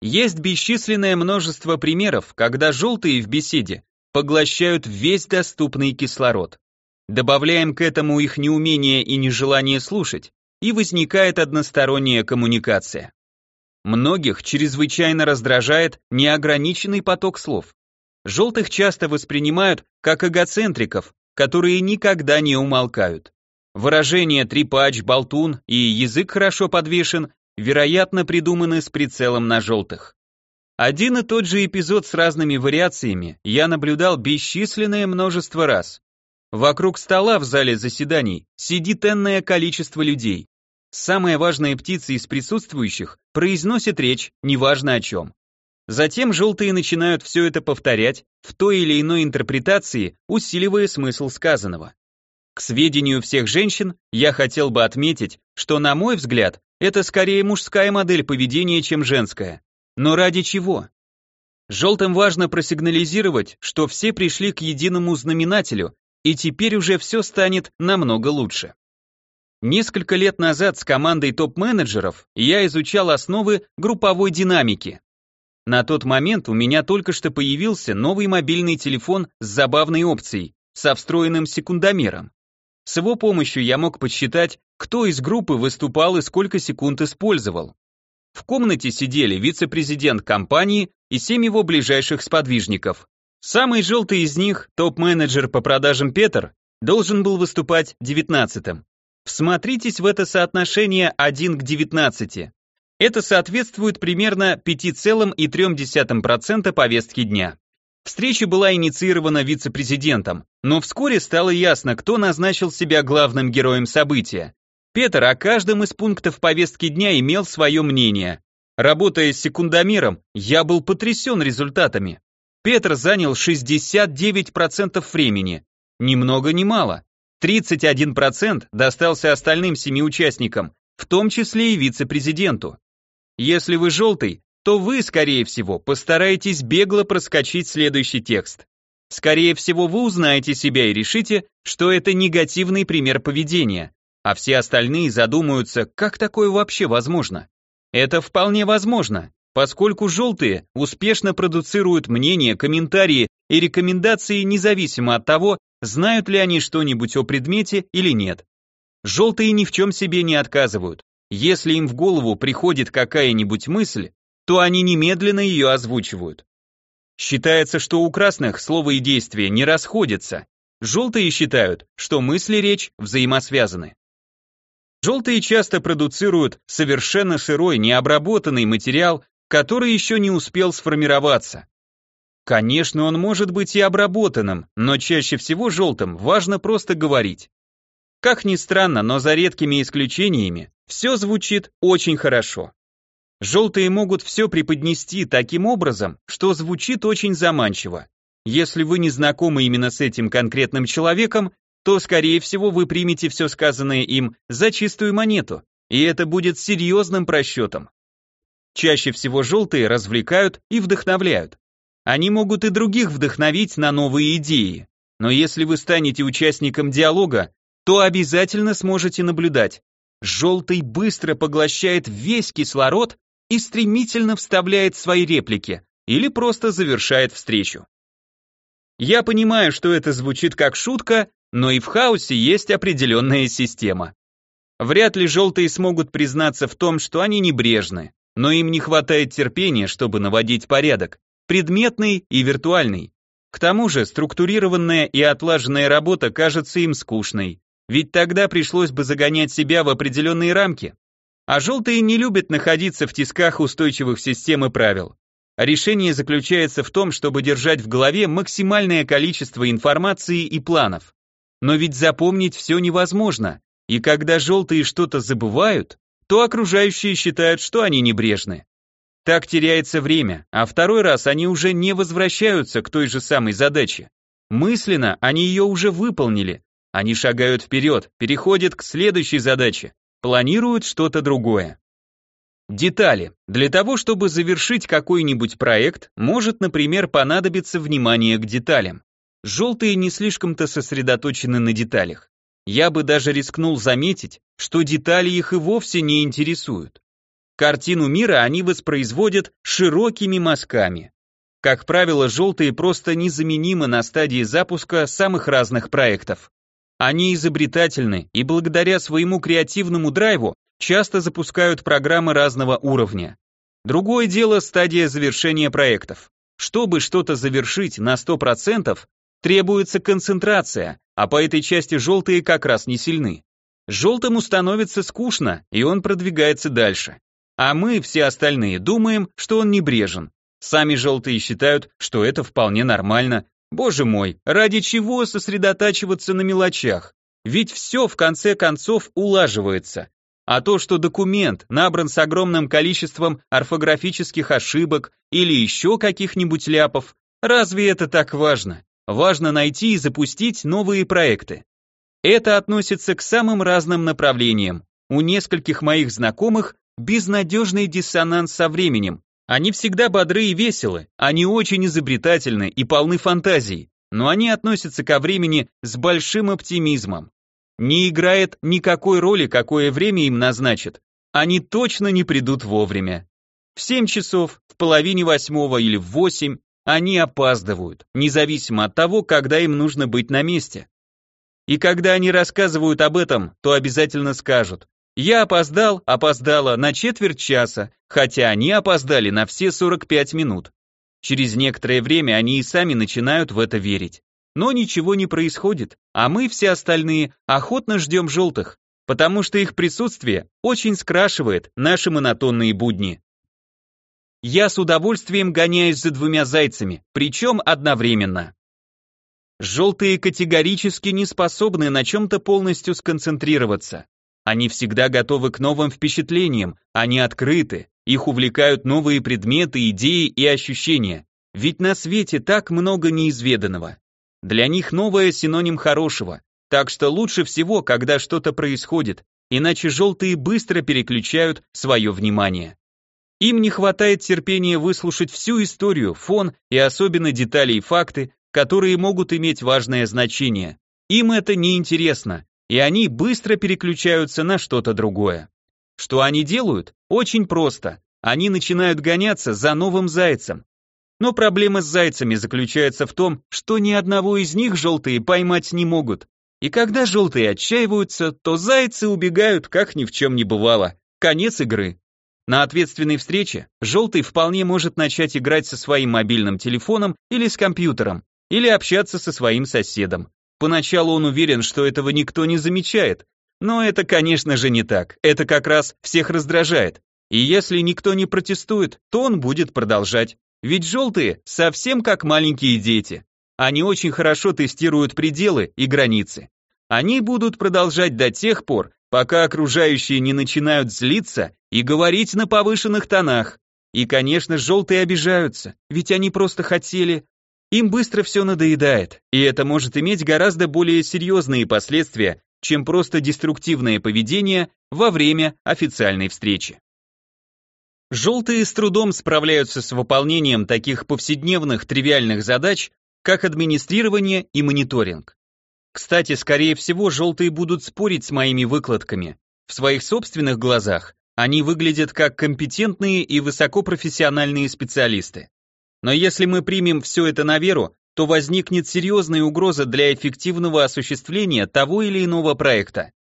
Есть бесчисленное множество примеров, когда желтые в беседе поглощают весь доступный кислород. Добавляем к этому их неумение и нежелание слушать, и возникает односторонняя коммуникация. Многих чрезвычайно раздражает неограниченный поток слов. Желтых часто воспринимают как эгоцентриков, которые никогда не умолкают. Выражения «трепач», «болтун» и «язык хорошо подвешен» вероятно придуманы с прицелом на желтых. Один и тот же эпизод с разными вариациями я наблюдал бесчисленное множество раз. Вокруг стола в зале заседаний сидит энное количество людей. Самая важная птица из присутствующих произносит речь, неважно о чем. Затем желтые начинают все это повторять в той или иной интерпретации, усиливая смысл сказанного. К сведению всех женщин, я хотел бы отметить, что, на мой взгляд, это скорее мужская модель поведения, чем женская. Но ради чего? Желтым важно просигнализировать, что все пришли к единому знаменателю, и теперь уже все станет намного лучше. Несколько лет назад с командой топ-менеджеров я изучал основы групповой динамики. На тот момент у меня только что появился новый мобильный телефон с забавной опцией, со встроенным секундомером. С его помощью я мог подсчитать, кто из группы выступал и сколько секунд использовал. В комнате сидели вице-президент компании и семь его ближайших сподвижников. Самый желтый из них, топ-менеджер по продажам Петр, должен был выступать девятнадцатым. Всмотритесь в это соотношение 1 к 19. Это соответствует примерно 5,3% повестки дня. Встреча была инициирована вице-президентом, но вскоре стало ясно, кто назначил себя главным героем события. Петр о каждом из пунктов повестки дня имел свое мнение. Работая с секундомером, я был потрясен результатами. Петр занял 69% времени. Ни много ни мало. 31% достался остальным семи участникам, в том числе и вице-президенту. Если вы желтый, то вы, скорее всего, постараетесь бегло проскочить следующий текст. Скорее всего, вы узнаете себя и решите, что это негативный пример поведения, а все остальные задумаются, как такое вообще возможно. Это вполне возможно, поскольку желтые успешно продуцируют мнения, комментарии и рекомендации независимо от того, знают ли они что-нибудь о предмете или нет. Желтые ни в чем себе не отказывают. Если им в голову приходит какая-нибудь мысль, то они немедленно ее озвучивают. Считается, что у красных слово и действие не расходятся. Желтые считают, что мысли и речь взаимосвязаны. Желтые часто продуцируют совершенно сырой, необработанный материал, который еще не успел сформироваться. Конечно, он может быть и обработанным, но чаще всего желтым важно просто говорить. Как ни странно, но за редкими исключениями, все звучит очень хорошо. Желтые могут все преподнести таким образом, что звучит очень заманчиво. Если вы не знакомы именно с этим конкретным человеком, то, скорее всего, вы примете все сказанное им за чистую монету, и это будет серьезным просчетом. Чаще всего желтые развлекают и вдохновляют. Они могут и других вдохновить на новые идеи. Но если вы станете участником диалога, то обязательно сможете наблюдать. Желтый быстро поглощает весь кислород и стремительно вставляет свои реплики или просто завершает встречу. Я понимаю, что это звучит как шутка, но и в хаосе есть определенная система. Вряд ли желтые смогут признаться в том, что они небрежны, но им не хватает терпения, чтобы наводить порядок, предметный и виртуальный. К тому же структурированная и отлаженная работа кажется им скучной, ведь тогда пришлось бы загонять себя в определенные рамки. А желтые не любят находиться в тисках устойчивых систем и правил. Решение заключается в том, чтобы держать в голове максимальное количество информации и планов. Но ведь запомнить все невозможно, и когда желтые что-то забывают, то окружающие считают, что они небрежны. Так теряется время, а второй раз они уже не возвращаются к той же самой задаче. Мысленно они ее уже выполнили, они шагают вперед, переходят к следующей задаче, планируют что-то другое. Детали. Для того, чтобы завершить какой-нибудь проект, может, например, понадобиться внимание к деталям. Желтые не слишком-то сосредоточены на деталях. Я бы даже рискнул заметить, что детали их и вовсе не интересуют. Картину мира они воспроизводят широкими мазками. Как правило, желтые просто незаменимы на стадии запуска самых разных проектов. Они изобретательны и благодаря своему креативному драйву часто запускают программы разного уровня. Другое дело стадия завершения проектов. Чтобы что-то завершить на 100%, требуется концентрация, а по этой части желтые как раз не сильны. Желтому становится скучно, и он продвигается дальше. А мы, все остальные, думаем, что он небрежен. Сами желтые считают, что это вполне нормально, Боже мой, ради чего сосредотачиваться на мелочах? Ведь все в конце концов улаживается. А то, что документ набран с огромным количеством орфографических ошибок или еще каких-нибудь ляпов, разве это так важно? Важно найти и запустить новые проекты. Это относится к самым разным направлениям. У нескольких моих знакомых безнадежный диссонанс со временем, они всегда бодры и веселы, они очень изобретательны и полны фантазий, но они относятся ко времени с большим оптимизмом. Не играет никакой роли, какое время им назначат, они точно не придут вовремя. В 7 часов, в половине восьмого или в 8 они опаздывают, независимо от того, когда им нужно быть на месте. И когда они рассказывают об этом, то обязательно скажут, я опоздал, опоздала на четверть часа, хотя они опоздали на все 45 минут. Через некоторое время они и сами начинают в это верить. Но ничего не происходит, а мы все остальные охотно ждем желтых, потому что их присутствие очень скрашивает наши монотонные будни. Я с удовольствием гоняюсь за двумя зайцами, причем одновременно. Желтые категорически не способны на чем-то полностью сконцентрироваться. Они всегда готовы к новым впечатлениям, они открыты, их увлекают новые предметы, идеи и ощущения. Ведь на свете так много неизведанного. Для них новое синоним хорошего. Так что лучше всего, когда что-то происходит, иначе желтые быстро переключают свое внимание. Им не хватает терпения выслушать всю историю, фон и особенно детали и факты, которые могут иметь важное значение. Им это не интересно, и они быстро переключаются на что-то другое. Что они делают? Очень просто. Они начинают гоняться за новым зайцем. Но проблема с зайцами заключается в том, что ни одного из них желтые поймать не могут. И когда желтые отчаиваются, то зайцы убегают, как ни в чем не бывало. Конец игры. На ответственной встрече желтый вполне может начать играть со своим мобильным телефоном или с компьютером, или общаться со своим соседом. Поначалу он уверен, что этого никто не замечает, но это, конечно же, не так. Это как раз всех раздражает. И если никто не протестует, то он будет продолжать. Ведь желтые совсем как маленькие дети. Они очень хорошо тестируют пределы и границы. Они будут продолжать до тех пор, пока окружающие не начинают злиться и говорить на повышенных тонах. И, конечно, желтые обижаются, ведь они просто хотели... Им быстро все надоедает, и это может иметь гораздо более серьезные последствия, чем просто деструктивное поведение во время официальной встречи. Желтые с трудом справляются с выполнением таких повседневных тривиальных задач, как администрирование и мониторинг. Кстати, скорее всего, желтые будут спорить с моими выкладками. В своих собственных глазах они выглядят как компетентные и высокопрофессиональные специалисты. Но если мы примем все это на веру, то возникнет серьезная угроза для эффективного осуществления того или иного проекта.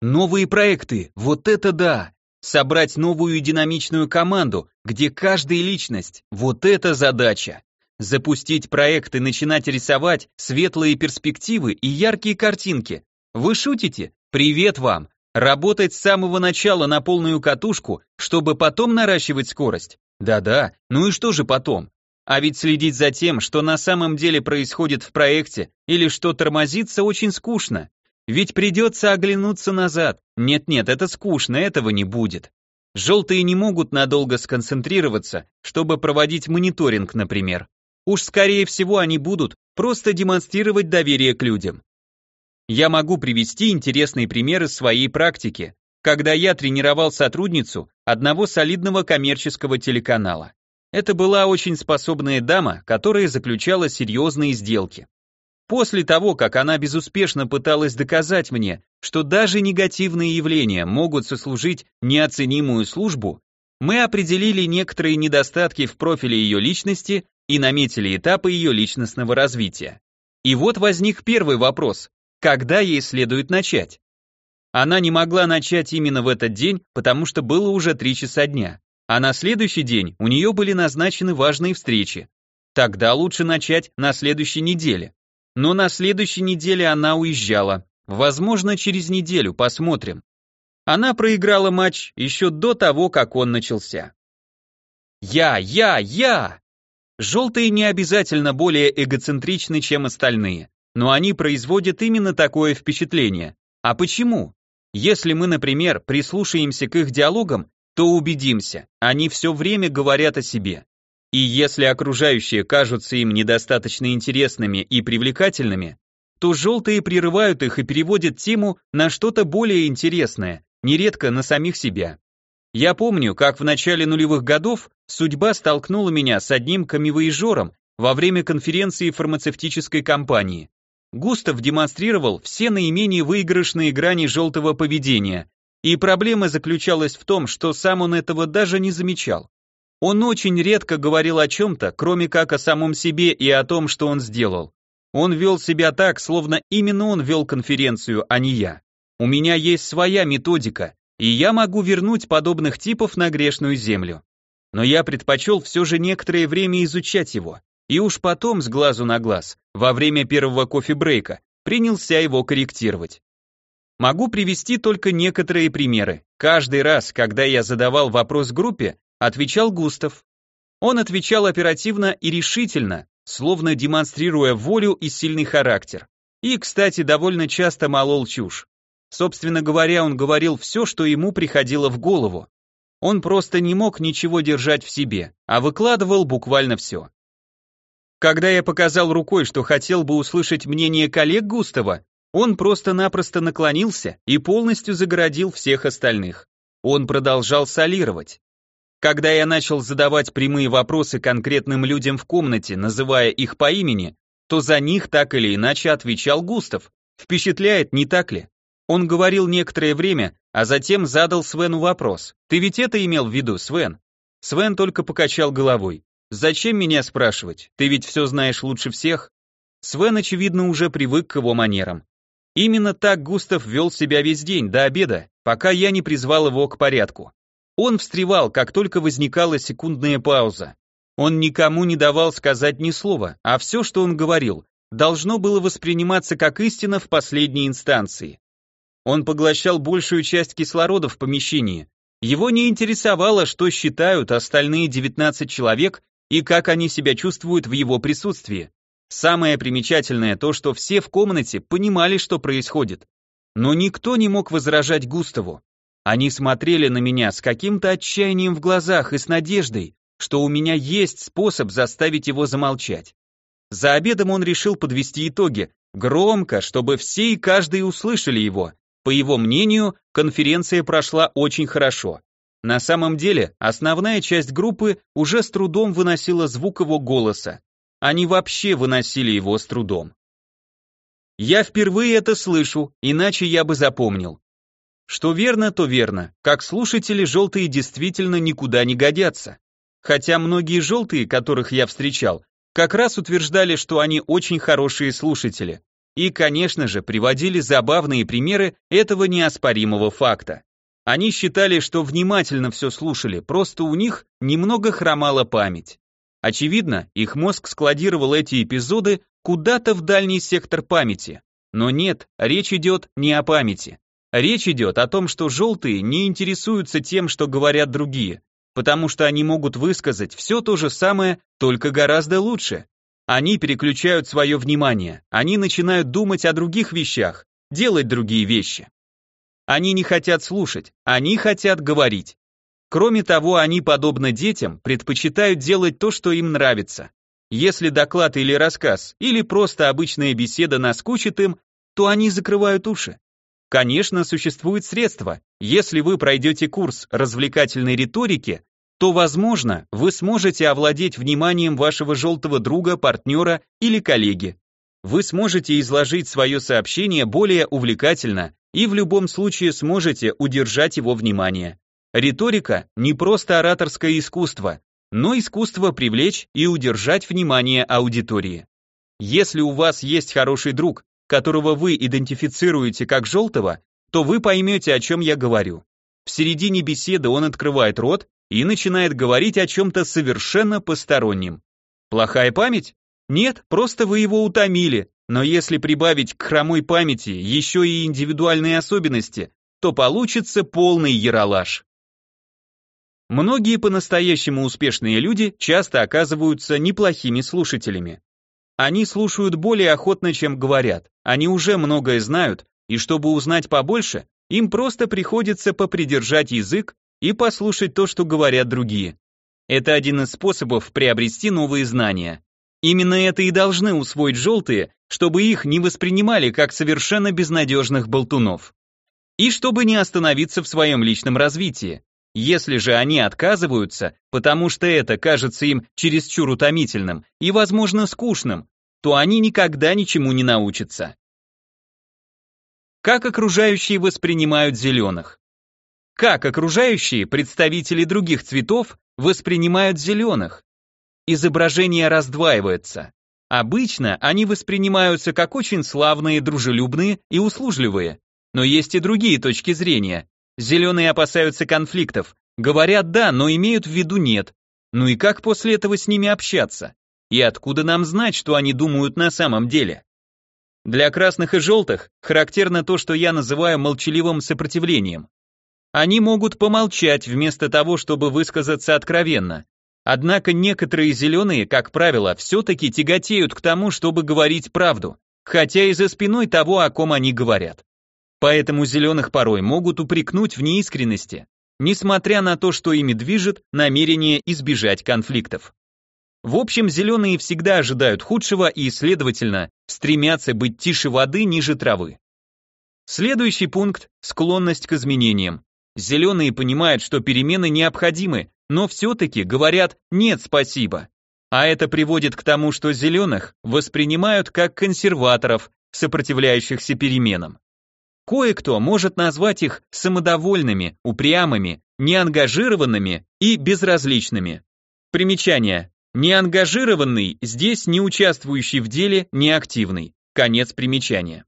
Новые проекты, вот это да! Собрать новую динамичную команду, где каждая личность, вот это задача. Запустить проект и начинать рисовать светлые перспективы и яркие картинки. Вы шутите? Привет вам! Работать с самого начала на полную катушку, чтобы потом наращивать скорость? Да-да, ну и что же потом? А ведь следить за тем, что на самом деле происходит в проекте или что тормозится, очень скучно. Ведь придется оглянуться назад. Нет-нет, это скучно, этого не будет. Желтые не могут надолго сконцентрироваться, чтобы проводить мониторинг, например. Уж скорее всего они будут просто демонстрировать доверие к людям. Я могу привести интересные примеры своей практики, когда я тренировал сотрудницу одного солидного коммерческого телеканала. Это была очень способная дама, которая заключала серьезные сделки. После того, как она безуспешно пыталась доказать мне, что даже негативные явления могут сослужить неоценимую службу, мы определили некоторые недостатки в профиле ее личности и наметили этапы ее личностного развития. И вот возник первый вопрос, когда ей следует начать? Она не могла начать именно в этот день, потому что было уже три часа дня, а на следующий день у нее были назначены важные встречи. Тогда лучше начать на следующей неделе. Но на следующей неделе она уезжала, возможно, через неделю, посмотрим. Она проиграла матч еще до того, как он начался. Я, я, я! Желтые не обязательно более эгоцентричны, чем остальные, но они производят именно такое впечатление. А почему? Если мы, например, прислушаемся к их диалогам, то убедимся, они все время говорят о себе. И если окружающие кажутся им недостаточно интересными и привлекательными, то желтые прерывают их и переводят тему на что-то более интересное, нередко на самих себя. Я помню, как в начале нулевых годов судьба столкнула меня с одним камевоежором во время конференции фармацевтической компании. Густав демонстрировал все наименее выигрышные грани желтого поведения, и проблема заключалась в том, что сам он этого даже не замечал. Он очень редко говорил о чем-то, кроме как о самом себе и о том, что он сделал. Он вел себя так, словно именно он вел конференцию, а не я. У меня есть своя методика, и я могу вернуть подобных типов на грешную землю. Но я предпочел все же некоторое время изучать его, и уж потом с глазу на глаз, во время первого кофе-брейка, принялся его корректировать. Могу привести только некоторые примеры. Каждый раз, когда я задавал вопрос группе, отвечал Густав. Он отвечал оперативно и решительно, словно демонстрируя волю и сильный характер. И, кстати, довольно часто молол чушь. Собственно говоря, он говорил все, что ему приходило в голову. Он просто не мог ничего держать в себе, а выкладывал буквально все. Когда я показал рукой, что хотел бы услышать мнение коллег Густава, Он просто-напросто наклонился и полностью загородил всех остальных. Он продолжал солировать. Когда я начал задавать прямые вопросы конкретным людям в комнате, называя их по имени, то за них так или иначе отвечал Густав. Впечатляет, не так ли? Он говорил некоторое время, а затем задал Свену вопрос. «Ты ведь это имел в виду, Свен?» Свен только покачал головой. «Зачем меня спрашивать? Ты ведь все знаешь лучше всех». Свен, очевидно, уже привык к его манерам. Именно так Густав вел себя весь день, до обеда, пока я не призвал его к порядку. Он встревал, как только возникала секундная пауза. Он никому не давал сказать ни слова, а все, что он говорил, должно было восприниматься как истина в последней инстанции. Он поглощал большую часть кислорода в помещении. Его не интересовало, что считают остальные 19 человек и как они себя чувствуют в его присутствии. Самое примечательное то, что все в комнате понимали, что происходит. Но никто не мог возражать Густаву. Они смотрели на меня с каким-то отчаянием в глазах и с надеждой, что у меня есть способ заставить его замолчать. За обедом он решил подвести итоги, громко, чтобы все и каждый услышали его, по его мнению, конференция прошла очень хорошо. На самом деле, основная часть группы уже с трудом выносила звук его голоса. Они вообще выносили его с трудом. Я впервые это слышу, иначе я бы запомнил. Что верно, то верно. Как слушатели, желтые действительно никуда не годятся. Хотя многие желтые, которых я встречал, как раз утверждали, что они очень хорошие слушатели и, конечно же, приводили забавные примеры этого неоспоримого факта. Они считали, что внимательно все слушали, просто у них немного хромала память. Очевидно, их мозг складировал эти эпизоды куда-то в дальний сектор памяти. Но нет, речь идет не о памяти. Речь идет о том, что желтые не интересуются тем, что говорят другие, потому что они могут высказать все то же самое, только гораздо лучше. Они переключают свое внимание, они начинают думать о других вещах, делать другие вещи. Они не хотят слушать, они хотят говорить. Кроме того, они, подобно детям, предпочитают делать то, что им нравится. Если доклад или рассказ, или просто обычная беседа наскучит им, то они закрывают уши. Конечно, существует средство. Если вы пройдете курс развлекательной риторики, то, возможно, вы сможете овладеть вниманием вашего желтого друга, партнера или коллеги. Вы сможете изложить свое сообщение более увлекательно и в любом случае сможете удержать его внимание. Риторика не просто ораторское искусство, но искусство привлечь и удержать внимание аудитории. Если у вас есть хороший друг, которого вы идентифицируете как желтого, то вы поймете, о чем я говорю. В середине беседы он открывает рот и начинает говорить о чем-то совершенно постороннем. Плохая память? Нет, просто вы его утомили, но если прибавить к хромой памяти еще и индивидуальные особенности, то получится полный яролаж. Многие по-настоящему успешные люди часто оказываются неплохими слушателями. Они слушают более охотно, чем говорят, они уже многое знают, и чтобы узнать побольше, им просто приходится попридержать язык и послушать то, что говорят другие. Это один из способов приобрести новые знания. Именно это и должны усвоить желтые, чтобы их не воспринимали как совершенно безнадежных болтунов. И чтобы не остановиться в своем личном развитии. Если же они отказываются, потому что это кажется им чересчур утомительным и, возможно, скучным, то они никогда ничему не научатся. Как окружающие воспринимают зеленых? Как окружающие, представители других цветов, воспринимают зеленых? Изображение раздваивается. Обычно они воспринимаются как очень славные, дружелюбные и услужливые. Но есть и другие точки зрения. Зеленые опасаются конфликтов, говорят «да», но имеют в виду «нет». Ну и как после этого с ними общаться? И откуда нам знать, что они думают на самом деле? Для красных и желтых характерно то, что я называю молчаливым сопротивлением. Они могут помолчать вместо того, чтобы высказаться откровенно. Однако некоторые зеленые, как правило, все-таки тяготеют к тому, чтобы говорить правду, хотя и за спиной того, о ком они говорят. Поэтому зеленых порой могут упрекнуть в неискренности, несмотря на то, что ими движет намерение избежать конфликтов. В общем, зеленые всегда ожидают худшего и, следовательно, стремятся быть тише воды, ниже травы. Следующий пункт – склонность к изменениям. Зеленые понимают, что перемены необходимы, но все-таки говорят «нет, спасибо». А это приводит к тому, что зеленых воспринимают как консерваторов, сопротивляющихся переменам. Кое-кто может назвать их самодовольными, упрямыми, неангажированными и безразличными. Примечание. Неангажированный здесь не участвующий в деле, неактивный. Конец примечания.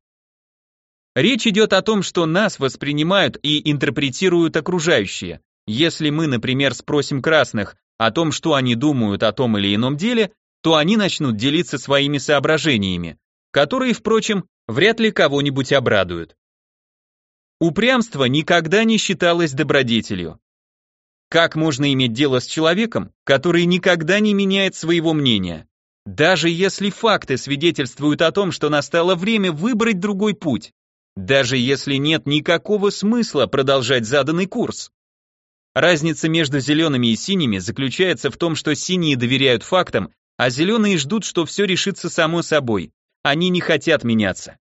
Речь идет о том, что нас воспринимают и интерпретируют окружающие. Если мы, например, спросим красных о том, что они думают о том или ином деле, то они начнут делиться своими соображениями, которые, впрочем, вряд ли кого-нибудь обрадуют. Упрямство никогда не считалось добродетелью. Как можно иметь дело с человеком, который никогда не меняет своего мнения? Даже если факты свидетельствуют о том, что настало время выбрать другой путь. Даже если нет никакого смысла продолжать заданный курс. Разница между зелеными и синими заключается в том, что синие доверяют фактам, а зеленые ждут, что все решится само собой. Они не хотят меняться.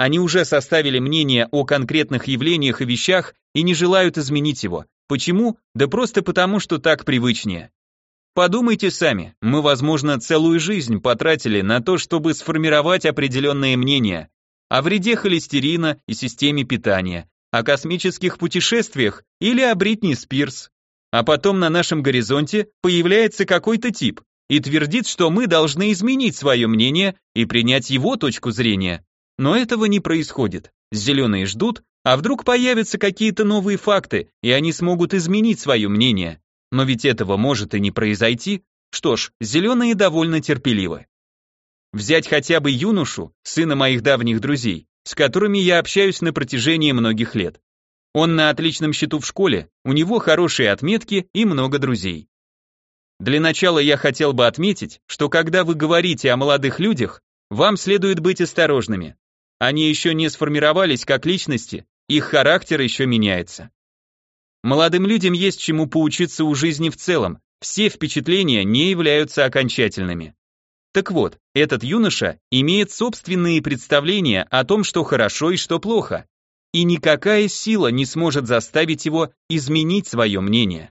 Они уже составили мнение о конкретных явлениях и вещах и не желают изменить его. Почему? Да просто потому, что так привычнее. Подумайте сами, мы, возможно, целую жизнь потратили на то, чтобы сформировать определенное мнение о вреде холестерина и системе питания, о космических путешествиях или о Бритни Спирс. А потом на нашем горизонте появляется какой-то тип и твердит, что мы должны изменить свое мнение и принять его точку зрения. Но этого не происходит. Зеленые ждут, а вдруг появятся какие-то новые факты, и они смогут изменить свое мнение. Но ведь этого может и не произойти. Что ж, зеленые довольно терпеливы. Взять хотя бы юношу, сына моих давних друзей, с которыми я общаюсь на протяжении многих лет. Он на отличном счету в школе, у него хорошие отметки и много друзей. Для начала я хотел бы отметить, что когда вы говорите о молодых людях, вам следует быть осторожными. Они еще не сформировались как личности, их характер еще меняется. Молодым людям есть чему поучиться у жизни в целом, все впечатления не являются окончательными. Так вот, этот юноша имеет собственные представления о том, что хорошо и что плохо, и никакая сила не сможет заставить его изменить свое мнение.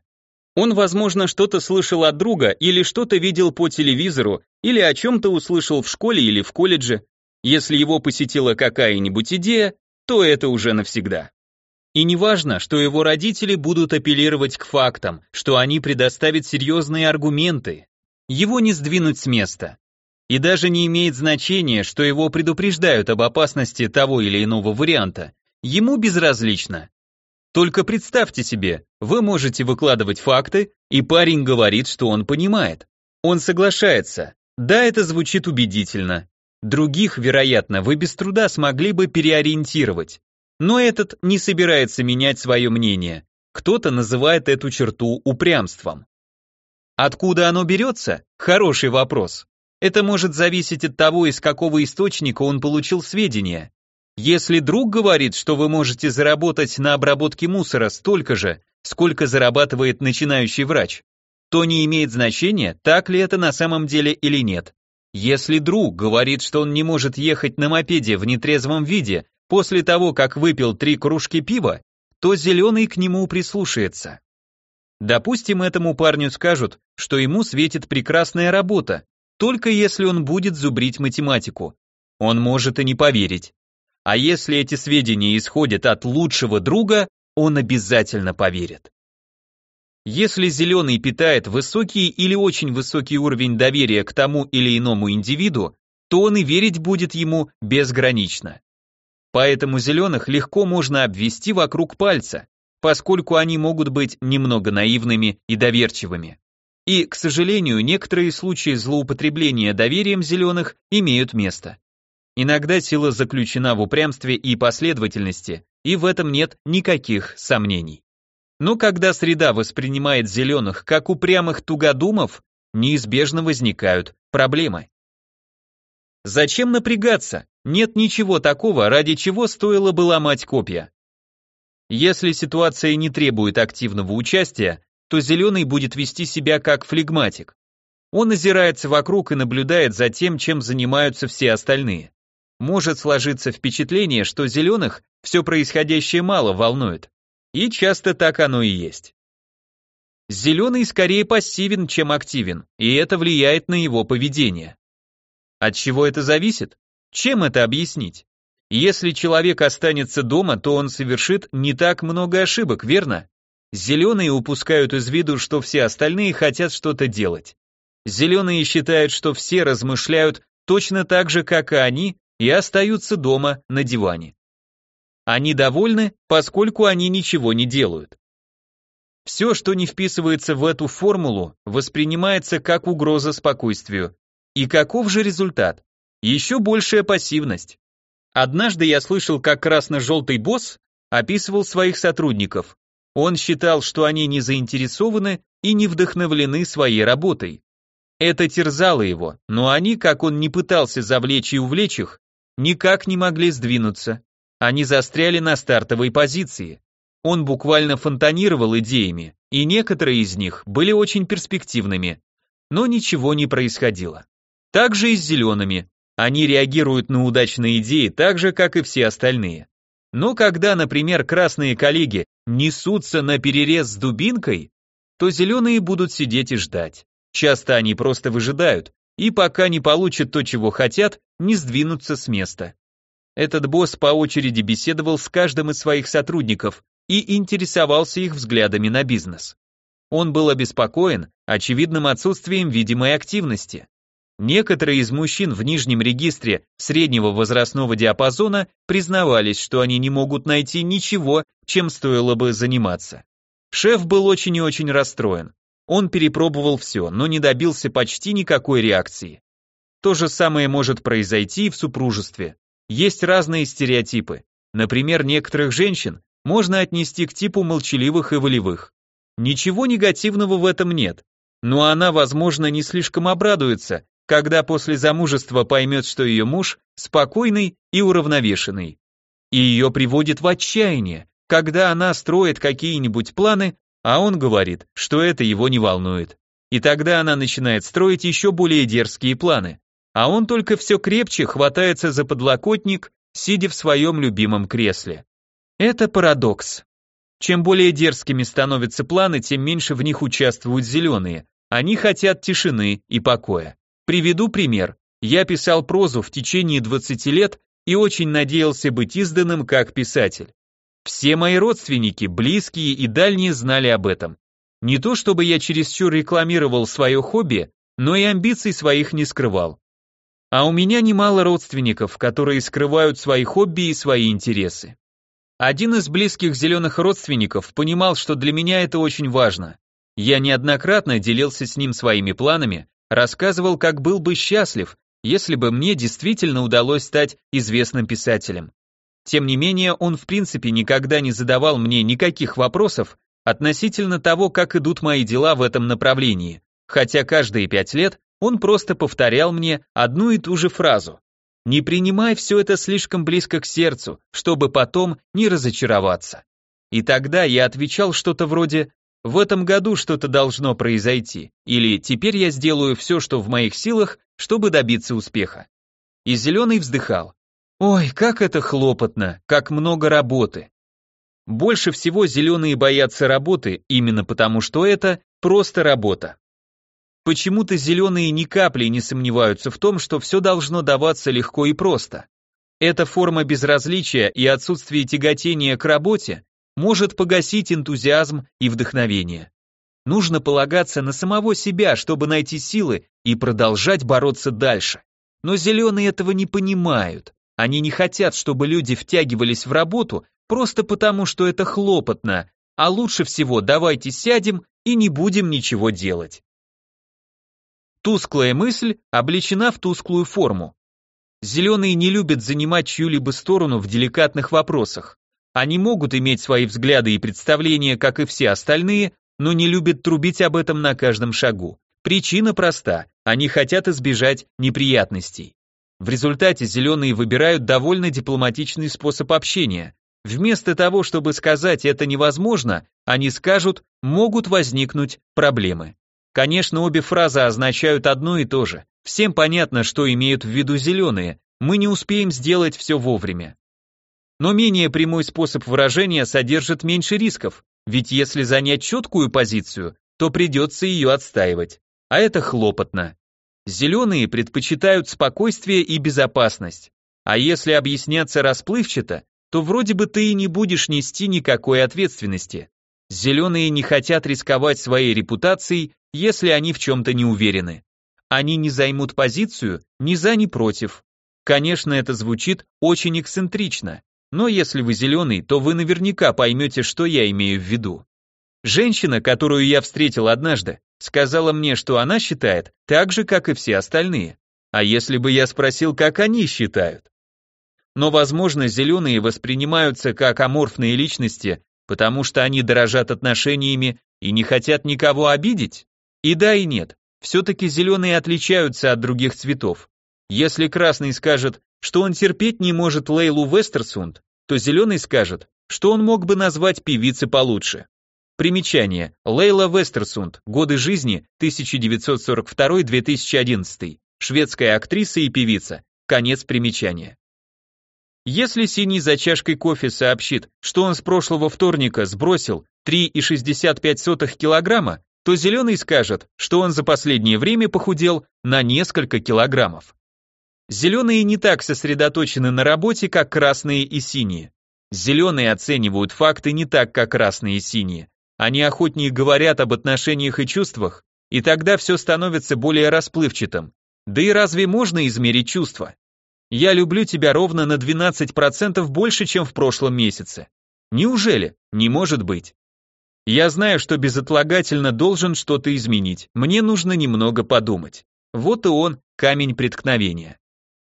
Он, возможно, что-то слышал от друга или что-то видел по телевизору, или о чем-то услышал в школе или в колледже, если его посетила какая-нибудь идея, то это уже навсегда. И не важно, что его родители будут апеллировать к фактам, что они предоставят серьезные аргументы. Его не сдвинуть с места. И даже не имеет значения, что его предупреждают об опасности того или иного варианта. Ему безразлично. Только представьте себе, вы можете выкладывать факты, и парень говорит, что он понимает. Он соглашается. Да, это звучит убедительно, Других, вероятно, вы без труда смогли бы переориентировать. Но этот не собирается менять свое мнение. Кто-то называет эту черту упрямством. Откуда оно берется? Хороший вопрос. Это может зависеть от того, из какого источника он получил сведения. Если друг говорит, что вы можете заработать на обработке мусора столько же, сколько зарабатывает начинающий врач, то не имеет значения, так ли это на самом деле или нет. Если друг говорит, что он не может ехать на мопеде в нетрезвом виде после того, как выпил три кружки пива, то зеленый к нему прислушается. Допустим, этому парню скажут, что ему светит прекрасная работа, только если он будет зубрить математику. Он может и не поверить. А если эти сведения исходят от лучшего друга, он обязательно поверит. Если зеленый питает высокий или очень высокий уровень доверия к тому или иному индивиду, то он и верить будет ему безгранично. Поэтому зеленых легко можно обвести вокруг пальца, поскольку они могут быть немного наивными и доверчивыми. И, к сожалению, некоторые случаи злоупотребления доверием зеленых имеют место. Иногда сила заключена в упрямстве и последовательности, и в этом нет никаких сомнений. Но когда среда воспринимает зеленых как упрямых тугодумов, неизбежно возникают проблемы. Зачем напрягаться? Нет ничего такого, ради чего стоило бы ломать копья. Если ситуация не требует активного участия, то зеленый будет вести себя как флегматик. Он озирается вокруг и наблюдает за тем, чем занимаются все остальные. Может сложиться впечатление, что зеленых все происходящее мало волнует. И часто так оно и есть. Зеленый скорее пассивен, чем активен, и это влияет на его поведение. От чего это зависит? Чем это объяснить? Если человек останется дома, то он совершит не так много ошибок, верно? Зеленые упускают из виду, что все остальные хотят что-то делать. Зеленые считают, что все размышляют точно так же, как и они, и остаются дома на диване. Они довольны, поскольку они ничего не делают. Все, что не вписывается в эту формулу, воспринимается как угроза спокойствию. И каков же результат? Еще большая пассивность. Однажды я слышал, как красно-желтый босс описывал своих сотрудников. Он считал, что они не заинтересованы и не вдохновлены своей работой. Это терзало его, но они, как он не пытался завлечь и увлечь их, никак не могли сдвинуться. Они застряли на стартовой позиции. Он буквально фонтанировал идеями, и некоторые из них были очень перспективными, но ничего не происходило. Так же и с зелеными. Они реагируют на удачные идеи так же, как и все остальные. Но когда, например, красные коллеги несутся на перерез с дубинкой, то зеленые будут сидеть и ждать. Часто они просто выжидают, и пока не получат то, чего хотят, не сдвинутся с места. Этот босс по очереди беседовал с каждым из своих сотрудников и интересовался их взглядами на бизнес. Он был обеспокоен очевидным отсутствием видимой активности. Некоторые из мужчин в нижнем регистре среднего возрастного диапазона признавались, что они не могут найти ничего, чем стоило бы заниматься. Шеф был очень и очень расстроен. Он перепробовал все, но не добился почти никакой реакции. То же самое может произойти и в супружестве. Есть разные стереотипы. Например, некоторых женщин можно отнести к типу молчаливых и волевых. Ничего негативного в этом нет. Но она, возможно, не слишком обрадуется, когда после замужества поймет, что ее муж спокойный и уравновешенный. И ее приводит в отчаяние, когда она строит какие-нибудь планы, а он говорит, что это его не волнует. И тогда она начинает строить еще более дерзкие планы, а он только все крепче хватается за подлокотник, сидя в своем любимом кресле. Это парадокс. Чем более дерзкими становятся планы, тем меньше в них участвуют зеленые. Они хотят тишины и покоя. Приведу пример. Я писал прозу в течение 20 лет и очень надеялся быть изданным как писатель. Все мои родственники, близкие и дальние знали об этом. Не то чтобы я чересчур рекламировал свое хобби, но и амбиций своих не скрывал. А у меня немало родственников, которые скрывают свои хобби и свои интересы. Один из близких зеленых родственников понимал, что для меня это очень важно. Я неоднократно делился с ним своими планами, рассказывал, как был бы счастлив, если бы мне действительно удалось стать известным писателем. Тем не менее, он в принципе никогда не задавал мне никаких вопросов относительно того, как идут мои дела в этом направлении, хотя каждые пять лет он просто повторял мне одну и ту же фразу. Не принимай все это слишком близко к сердцу, чтобы потом не разочароваться. И тогда я отвечал что-то вроде «В этом году что-то должно произойти» или «Теперь я сделаю все, что в моих силах, чтобы добиться успеха». И Зеленый вздыхал. «Ой, как это хлопотно, как много работы». Больше всего зеленые боятся работы именно потому, что это просто работа. Почему-то зеленые ни капли не сомневаются в том, что все должно даваться легко и просто. Эта форма безразличия и отсутствие тяготения к работе может погасить энтузиазм и вдохновение. Нужно полагаться на самого себя, чтобы найти силы и продолжать бороться дальше. Но зеленые этого не понимают. Они не хотят, чтобы люди втягивались в работу просто потому, что это хлопотно, а лучше всего давайте сядем и не будем ничего делать. Тусклая мысль облечена в тусклую форму. Зеленые не любят занимать чью-либо сторону в деликатных вопросах. Они могут иметь свои взгляды и представления, как и все остальные, но не любят трубить об этом на каждом шагу. Причина проста, они хотят избежать неприятностей. В результате зеленые выбирают довольно дипломатичный способ общения. Вместо того, чтобы сказать «это невозможно», они скажут «могут возникнуть проблемы». Конечно, обе фразы означают одно и то же. Всем понятно, что имеют в виду зеленые. Мы не успеем сделать все вовремя. Но менее прямой способ выражения содержит меньше рисков, ведь если занять четкую позицию, то придется ее отстаивать. А это хлопотно. Зеленые предпочитают спокойствие и безопасность. А если объясняться расплывчато, то вроде бы ты и не будешь нести никакой ответственности. Зеленые не хотят рисковать своей репутацией, если они в чем-то не уверены. Они не займут позицию ни за, ни против. Конечно, это звучит очень эксцентрично, но если вы зеленый, то вы наверняка поймете, что я имею в виду. Женщина, которую я встретил однажды, сказала мне, что она считает так же, как и все остальные. А если бы я спросил, как они считают? Но, возможно, зеленые воспринимаются как аморфные личности, потому что они дорожат отношениями и не хотят никого обидеть? И да, и нет. Все-таки зеленые отличаются от других цветов. Если красный скажет, что он терпеть не может Лейлу Вестерсунд, то зеленый скажет, что он мог бы назвать певицы получше. Примечание. Лейла Вестерсунд. Годы жизни 1942-2011. Шведская актриса и певица. Конец примечания. Если синий за чашкой кофе сообщит, что он с прошлого вторника сбросил 3,65 килограмма, то зеленый скажет, что он за последнее время похудел на несколько килограммов. Зеленые не так сосредоточены на работе, как красные и синие. Зеленые оценивают факты не так, как красные и синие. Они охотнее говорят об отношениях и чувствах, и тогда все становится более расплывчатым. Да и разве можно измерить чувства? Я люблю тебя ровно на 12% больше, чем в прошлом месяце. Неужели? Не может быть. Я знаю, что безотлагательно должен что-то изменить. Мне нужно немного подумать. Вот и он, камень преткновения.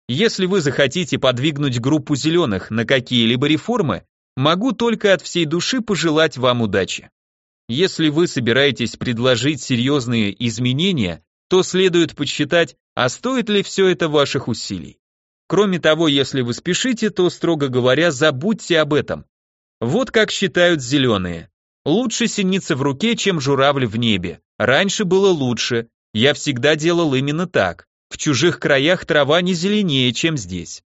Если вы захотите подвигнуть группу зеленых на какие-либо реформы, могу только от всей души пожелать вам удачи. Если вы собираетесь предложить серьезные изменения, то следует подсчитать, а стоит ли все это ваших усилий. Кроме того, если вы спешите, то, строго говоря, забудьте об этом. Вот как считают зеленые. Лучше синица в руке, чем журавль в небе. Раньше было лучше. Я всегда делал именно так. В чужих краях трава не зеленее, чем здесь.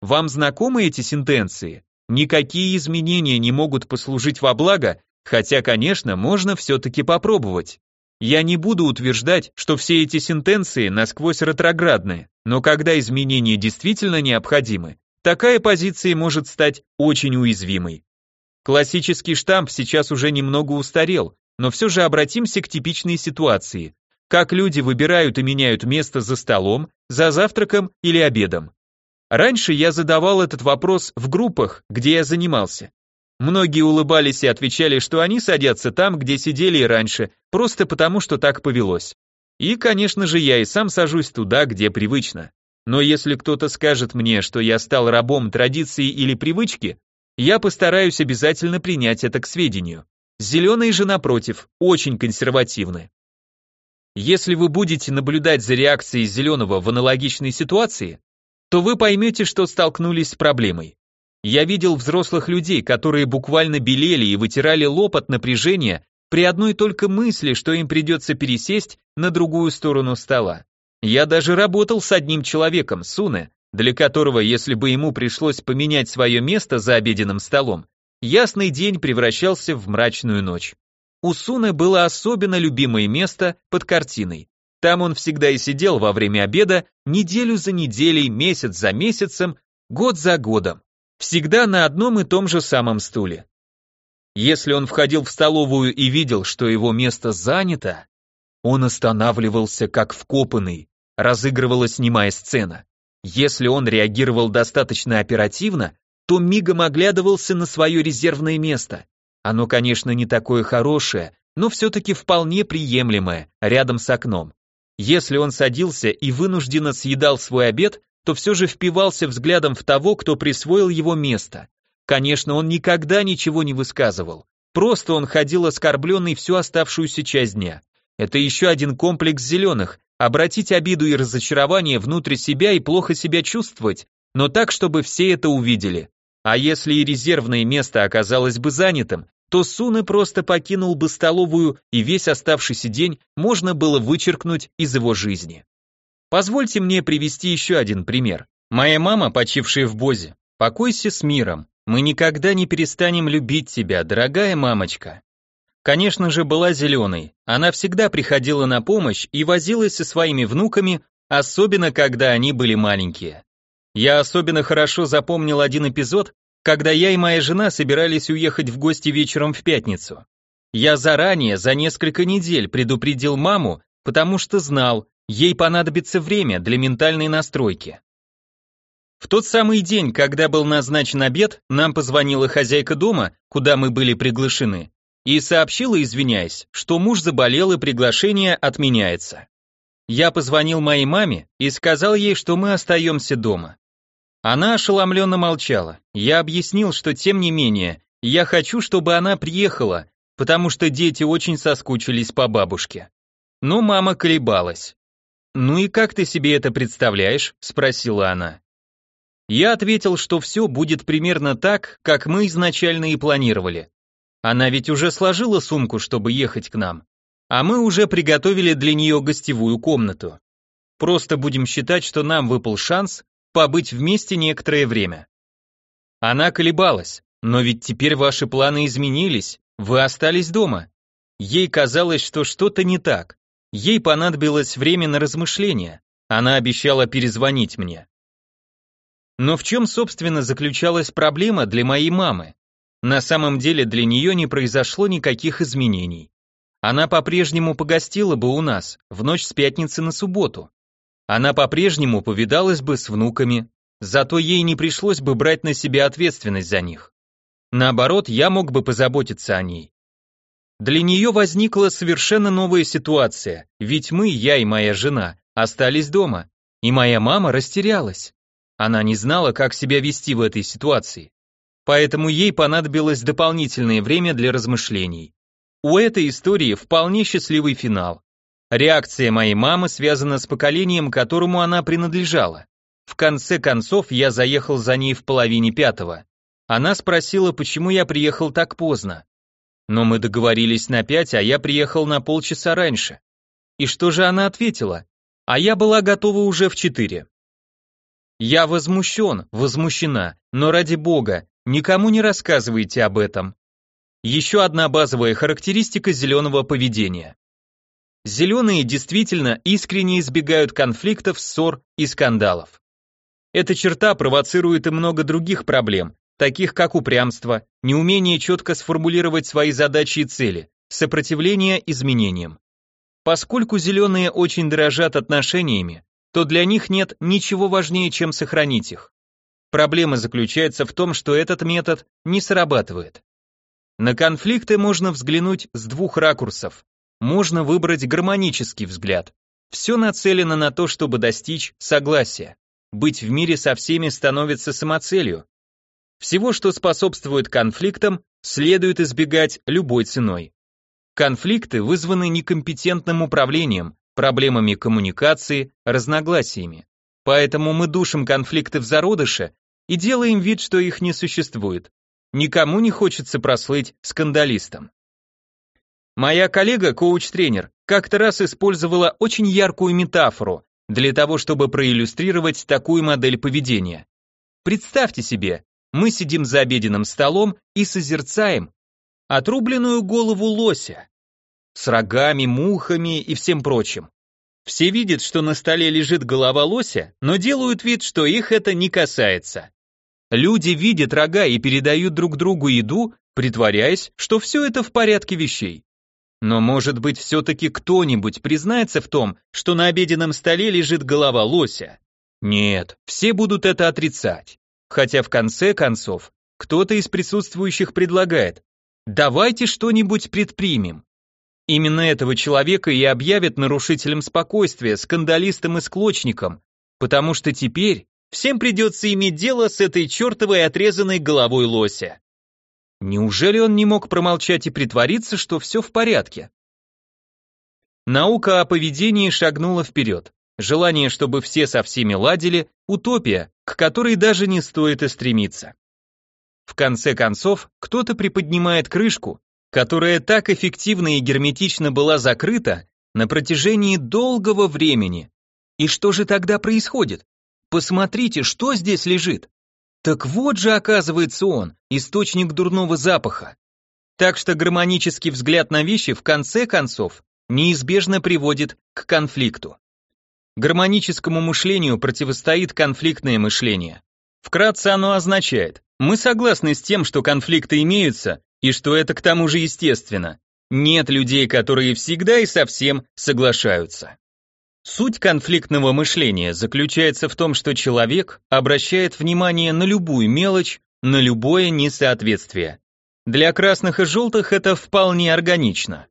Вам знакомы эти сентенции? Никакие изменения не могут послужить во благо, хотя, конечно, можно все-таки попробовать. Я не буду утверждать, что все эти сентенции насквозь ретроградны, но когда изменения действительно необходимы, такая позиция может стать очень уязвимой. Классический штамп сейчас уже немного устарел, но все же обратимся к типичной ситуации как люди выбирают и меняют место за столом, за завтраком или обедом. Раньше я задавал этот вопрос в группах, где я занимался. Многие улыбались и отвечали, что они садятся там, где сидели и раньше, просто потому, что так повелось. И, конечно же, я и сам сажусь туда, где привычно. Но если кто-то скажет мне, что я стал рабом традиции или привычки, я постараюсь обязательно принять это к сведению. Зеленые же, напротив, очень консервативны. Если вы будете наблюдать за реакцией зеленого в аналогичной ситуации, то вы поймете, что столкнулись с проблемой. Я видел взрослых людей, которые буквально белели и вытирали лоб от напряжения при одной только мысли, что им придется пересесть на другую сторону стола. Я даже работал с одним человеком, Суне, для которого, если бы ему пришлось поменять свое место за обеденным столом, ясный день превращался в мрачную ночь. У Суны было особенно любимое место под картиной. Там он всегда и сидел во время обеда, неделю за неделей, месяц за месяцем, год за годом. Всегда на одном и том же самом стуле. Если он входил в столовую и видел, что его место занято, он останавливался как вкопанный, разыгрывалась немая сцена. Если он реагировал достаточно оперативно, то мигом оглядывался на свое резервное место. Оно, конечно, не такое хорошее, но все-таки вполне приемлемое, рядом с окном. Если он садился и вынужденно съедал свой обед, то все же впивался взглядом в того, кто присвоил его место. Конечно, он никогда ничего не высказывал. Просто он ходил оскорбленный всю оставшуюся часть дня. Это еще один комплекс зеленых, обратить обиду и разочарование внутрь себя и плохо себя чувствовать, но так, чтобы все это увидели. А если и резервное место оказалось бы занятым, то Суны просто покинул бы столовую, и весь оставшийся день можно было вычеркнуть из его жизни. Позвольте мне привести еще один пример. Моя мама, почившая в Бозе, покойся с миром. Мы никогда не перестанем любить тебя, дорогая мамочка. Конечно же, была зеленой. Она всегда приходила на помощь и возилась со своими внуками, особенно когда они были маленькие. Я особенно хорошо запомнил один эпизод, когда я и моя жена собирались уехать в гости вечером в пятницу. Я заранее, за несколько недель, предупредил маму, потому что знал, ей понадобится время для ментальной настройки. В тот самый день, когда был назначен обед, нам позвонила хозяйка дома, куда мы были приглашены, и сообщила, извиняясь, что муж заболел и приглашение отменяется. Я позвонил моей маме и сказал ей, что мы остаемся дома. Она ошеломленно молчала. Я объяснил, что тем не менее, я хочу, чтобы она приехала, потому что дети очень соскучились по бабушке. Но мама колебалась. «Ну и как ты себе это представляешь?» – спросила она. Я ответил, что все будет примерно так, как мы изначально и планировали. Она ведь уже сложила сумку, чтобы ехать к нам, а мы уже приготовили для нее гостевую комнату. Просто будем считать, что нам выпал шанс побыть вместе некоторое время. Она колебалась, но ведь теперь ваши планы изменились, вы остались дома. Ей казалось, что что-то не так. Ей понадобилось время на размышления. Она обещала перезвонить мне. Но в чем, собственно, заключалась проблема для моей мамы? На самом деле для нее не произошло никаких изменений. Она по-прежнему погостила бы у нас в ночь с пятницы на субботу. Она по-прежнему повидалась бы с внуками, зато ей не пришлось бы брать на себя ответственность за них. Наоборот, я мог бы позаботиться о ней. Для нее возникла совершенно новая ситуация, ведь мы, я и моя жена, остались дома, и моя мама растерялась. Она не знала, как себя вести в этой ситуации. Поэтому ей понадобилось дополнительное время для размышлений. У этой истории вполне счастливый финал. Реакция моей мамы связана с поколением, которому она принадлежала. В конце концов, я заехал за ней в половине пятого. Она спросила, почему я приехал так поздно. Но мы договорились на пять, а я приехал на полчаса раньше. И что же она ответила? А я была готова уже в четыре. Я возмущен, возмущена, но ради бога, никому не рассказывайте об этом. Еще одна базовая характеристика зеленого поведения. Зеленые действительно искренне избегают конфликтов, ссор и скандалов. Эта черта провоцирует и много других проблем, таких как упрямство, неумение четко сформулировать свои задачи и цели, сопротивление изменениям. Поскольку зеленые очень дорожат отношениями, то для них нет ничего важнее, чем сохранить их. Проблема заключается в том, что этот метод не срабатывает. На конфликты можно взглянуть с двух ракурсов можно выбрать гармонический взгляд. Все нацелено на то, чтобы достичь согласия. Быть в мире со всеми становится самоцелью. Всего, что способствует конфликтам, следует избегать любой ценой. Конфликты вызваны некомпетентным управлением, проблемами коммуникации, разногласиями. Поэтому мы душим конфликты в зародыше и делаем вид, что их не существует. Никому не хочется прослыть скандалистом. Моя коллега, коуч-тренер, как-то раз использовала очень яркую метафору для того, чтобы проиллюстрировать такую модель поведения. Представьте себе, мы сидим за обеденным столом и созерцаем отрубленную голову лося с рогами, мухами и всем прочим. Все видят, что на столе лежит голова лося, но делают вид, что их это не касается. Люди видят рога и передают друг другу еду, притворяясь, что все это в порядке вещей. Но может быть все-таки кто-нибудь признается в том, что на обеденном столе лежит голова лося? Нет, все будут это отрицать. Хотя в конце концов, кто-то из присутствующих предлагает, давайте что-нибудь предпримем. Именно этого человека и объявят нарушителем спокойствия, скандалистом и склочником, потому что теперь всем придется иметь дело с этой чертовой отрезанной головой лося. Неужели он не мог промолчать и притвориться, что все в порядке? Наука о поведении шагнула вперед. Желание, чтобы все со всеми ладили, утопия, к которой даже не стоит и стремиться. В конце концов, кто-то приподнимает крышку, которая так эффективно и герметично была закрыта на протяжении долгого времени. И что же тогда происходит? Посмотрите, что здесь лежит. Так вот же, оказывается, он, источник дурного запаха. Так что гармонический взгляд на вещи в конце концов неизбежно приводит к конфликту. Гармоническому мышлению противостоит конфликтное мышление. Вкратце оно означает, мы согласны с тем, что конфликты имеются, и что это к тому же естественно. Нет людей, которые всегда и совсем соглашаются. Суть конфликтного мышления заключается в том, что человек обращает внимание на любую мелочь, на любое несоответствие. Для красных и желтых это вполне органично.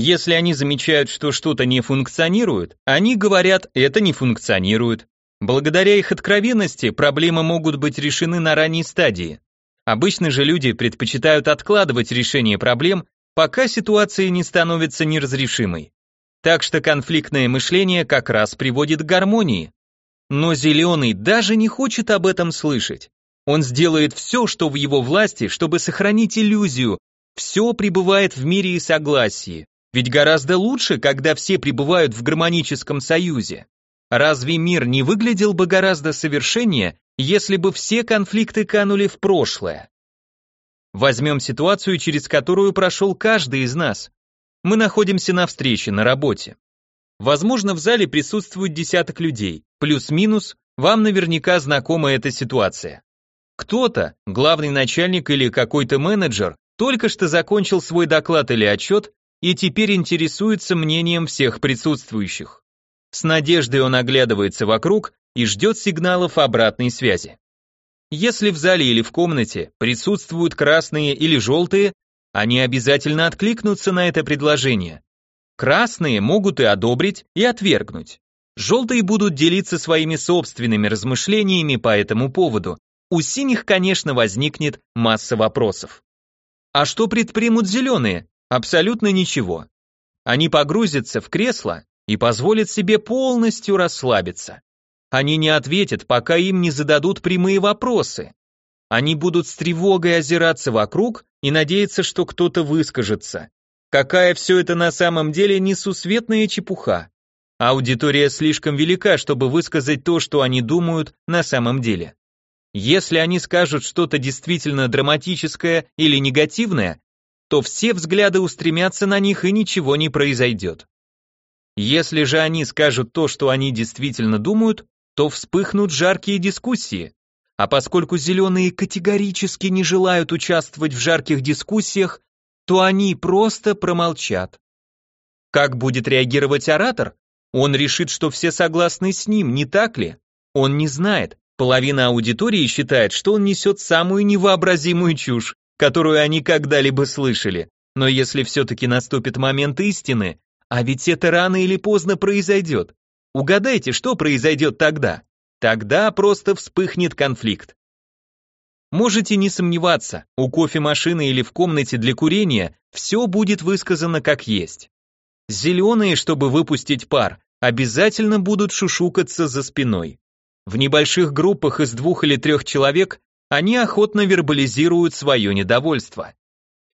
Если они замечают, что что-то не функционирует, они говорят «это не функционирует». Благодаря их откровенности проблемы могут быть решены на ранней стадии. Обычно же люди предпочитают откладывать решение проблем, пока ситуация не становится неразрешимой. Так что конфликтное мышление как раз приводит к гармонии. Но зеленый даже не хочет об этом слышать. Он сделает все, что в его власти, чтобы сохранить иллюзию. Все пребывает в мире и согласии. Ведь гораздо лучше, когда все пребывают в гармоническом союзе. Разве мир не выглядел бы гораздо совершеннее, если бы все конфликты канули в прошлое? Возьмем ситуацию, через которую прошел каждый из нас. Мы находимся на встрече, на работе. Возможно, в зале присутствует десяток людей, плюс-минус, вам наверняка знакома эта ситуация. Кто-то, главный начальник или какой-то менеджер, только что закончил свой доклад или отчет и теперь интересуется мнением всех присутствующих. С надеждой он оглядывается вокруг и ждет сигналов обратной связи. Если в зале или в комнате присутствуют красные или желтые, они обязательно откликнутся на это предложение. Красные могут и одобрить, и отвергнуть. Желтые будут делиться своими собственными размышлениями по этому поводу. У синих, конечно, возникнет масса вопросов. А что предпримут зеленые? Абсолютно ничего. Они погрузятся в кресло и позволят себе полностью расслабиться. Они не ответят, пока им не зададут прямые вопросы. Они будут с тревогой озираться вокруг и надеяться, что кто-то выскажется. Какая все это на самом деле несусветная чепуха. Аудитория слишком велика, чтобы высказать то, что они думают на самом деле. Если они скажут что-то действительно драматическое или негативное, то все взгляды устремятся на них и ничего не произойдет. Если же они скажут то, что они действительно думают, то вспыхнут жаркие дискуссии. А поскольку зеленые категорически не желают участвовать в жарких дискуссиях, то они просто промолчат. Как будет реагировать оратор? Он решит, что все согласны с ним, не так ли? Он не знает. Половина аудитории считает, что он несет самую невообразимую чушь, которую они когда-либо слышали. Но если все-таки наступит момент истины, а ведь это рано или поздно произойдет, угадайте, что произойдет тогда? Тогда просто вспыхнет конфликт. Можете не сомневаться, у кофемашины или в комнате для курения все будет высказано как есть. Зеленые, чтобы выпустить пар, обязательно будут шушукаться за спиной. В небольших группах из двух или трех человек они охотно вербализируют свое недовольство.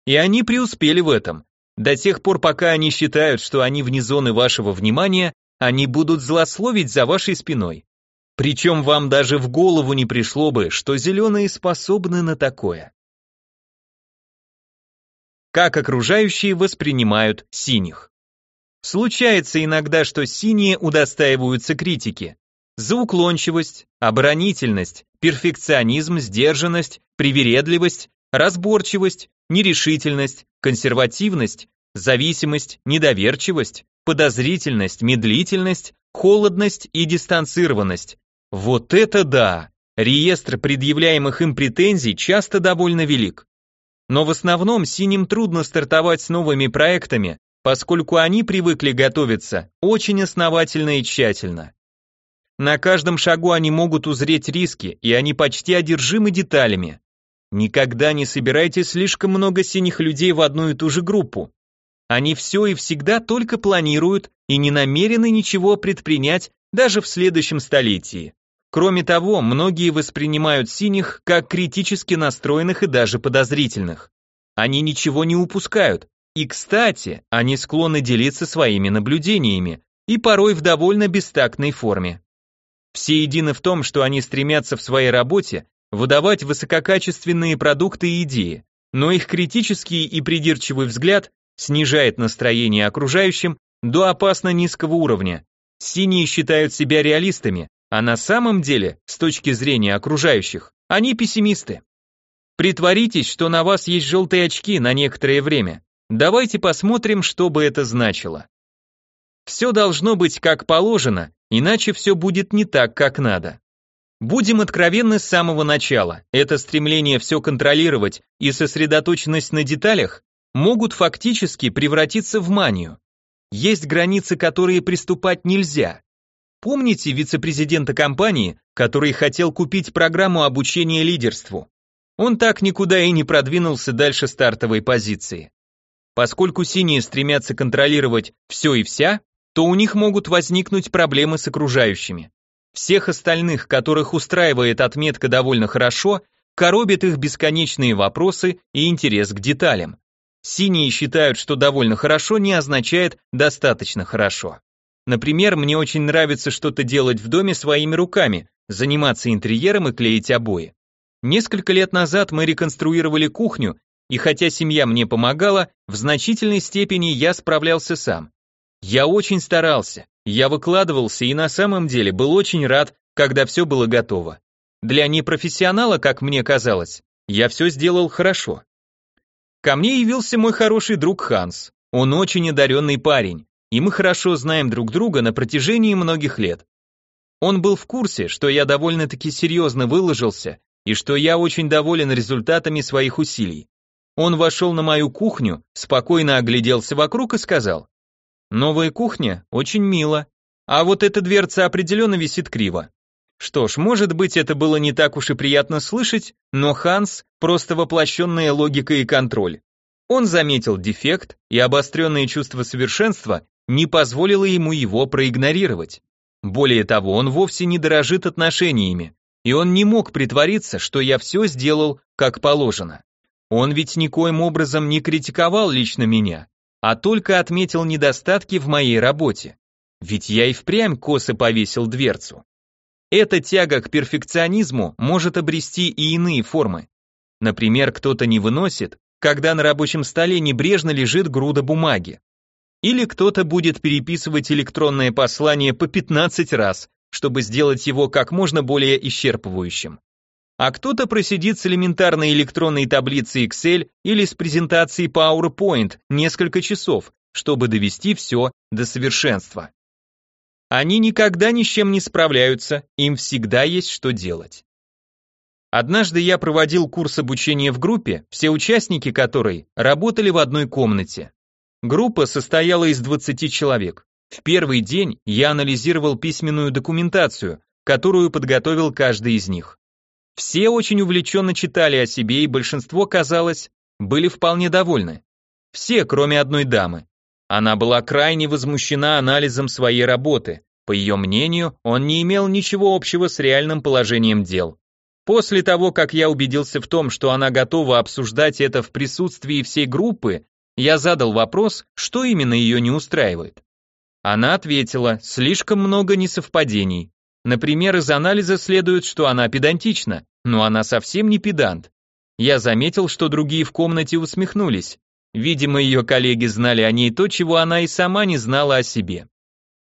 И они преуспели в этом. До тех пор, пока они считают, что они вне зоны вашего внимания, они будут злословить за вашей спиной. Причем вам даже в голову не пришло бы, что зеленые способны на такое. Как окружающие воспринимают синих. Случается иногда, что синие удостаиваются критики. За уклончивость, оборонительность, перфекционизм, сдержанность, привередливость, разборчивость, нерешительность, консервативность, зависимость, недоверчивость, подозрительность, медлительность, холодность и дистанцированность. Вот это да! Реестр предъявляемых им претензий часто довольно велик. Но в основном синим трудно стартовать с новыми проектами, поскольку они привыкли готовиться очень основательно и тщательно. На каждом шагу они могут узреть риски, и они почти одержимы деталями. Никогда не собирайте слишком много синих людей в одну и ту же группу. Они все и всегда только планируют и не намерены ничего предпринять даже в следующем столетии. Кроме того, многие воспринимают синих как критически настроенных и даже подозрительных. Они ничего не упускают. И, кстати, они склонны делиться своими наблюдениями, и порой в довольно бестактной форме. Все едины в том, что они стремятся в своей работе выдавать высококачественные продукты и идеи, но их критический и придирчивый взгляд снижает настроение окружающим до опасно низкого уровня. Синие считают себя реалистами, а на самом деле, с точки зрения окружающих, они пессимисты. Притворитесь, что на вас есть желтые очки на некоторое время. Давайте посмотрим, что бы это значило. Все должно быть как положено, иначе все будет не так, как надо. Будем откровенны с самого начала. Это стремление все контролировать и сосредоточенность на деталях могут фактически превратиться в манию. Есть границы, которые приступать нельзя. Помните вице-президента компании, который хотел купить программу обучения лидерству? Он так никуда и не продвинулся дальше стартовой позиции. Поскольку синие стремятся контролировать все и вся, то у них могут возникнуть проблемы с окружающими. Всех остальных, которых устраивает отметка довольно хорошо, коробят их бесконечные вопросы и интерес к деталям. Синие считают, что довольно хорошо не означает достаточно хорошо. Например, мне очень нравится что-то делать в доме своими руками, заниматься интерьером и клеить обои. Несколько лет назад мы реконструировали кухню, и хотя семья мне помогала, в значительной степени я справлялся сам. Я очень старался, я выкладывался и на самом деле был очень рад, когда все было готово. Для непрофессионала, как мне казалось, я все сделал хорошо. Ко мне явился мой хороший друг Ханс. Он очень одаренный парень, и мы хорошо знаем друг друга на протяжении многих лет. Он был в курсе, что я довольно-таки серьезно выложился и что я очень доволен результатами своих усилий. Он вошел на мою кухню, спокойно огляделся вокруг и сказал, «Новая кухня? Очень мило. А вот эта дверца определенно висит криво. Что ж, может быть, это было не так уж и приятно слышать, но Ханс – просто воплощенная логика и контроль. Он заметил дефект, и обостренное чувство совершенства не позволило ему его проигнорировать. Более того, он вовсе не дорожит отношениями, и он не мог притвориться, что я все сделал как положено. Он ведь никоим образом не критиковал лично меня, а только отметил недостатки в моей работе. Ведь я и впрямь косо повесил дверцу. Эта тяга к перфекционизму может обрести и иные формы. Например, кто-то не выносит, когда на рабочем столе небрежно лежит груда бумаги. Или кто-то будет переписывать электронное послание по 15 раз, чтобы сделать его как можно более исчерпывающим. А кто-то просидит с элементарной электронной таблицей Excel или с презентацией PowerPoint несколько часов, чтобы довести все до совершенства. Они никогда ни с чем не справляются, им всегда есть что делать. Однажды я проводил курс обучения в группе, все участники которой работали в одной комнате. Группа состояла из 20 человек. В первый день я анализировал письменную документацию, которую подготовил каждый из них. Все очень увлеченно читали о себе, и большинство, казалось, были вполне довольны. Все, кроме одной дамы. Она была крайне возмущена анализом своей работы. По ее мнению, он не имел ничего общего с реальным положением дел. После того, как я убедился в том, что она готова обсуждать это в присутствии всей группы, я задал вопрос, что именно ее не устраивает. Она ответила, слишком много несовпадений. Например, из анализа следует, что она педантична, но она совсем не педант. Я заметил, что другие в комнате усмехнулись. Видимо, ее коллеги знали о ней то, чего она и сама не знала о себе.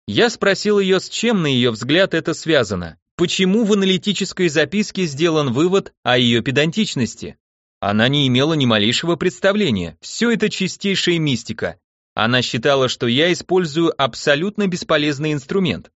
Я спросил ее, с чем, на ее взгляд, это связано. Почему в аналитической записке сделан вывод о ее педантичности? Она не имела ни малейшего представления, все это чистейшая мистика. Она считала, что я использую абсолютно бесполезный инструмент.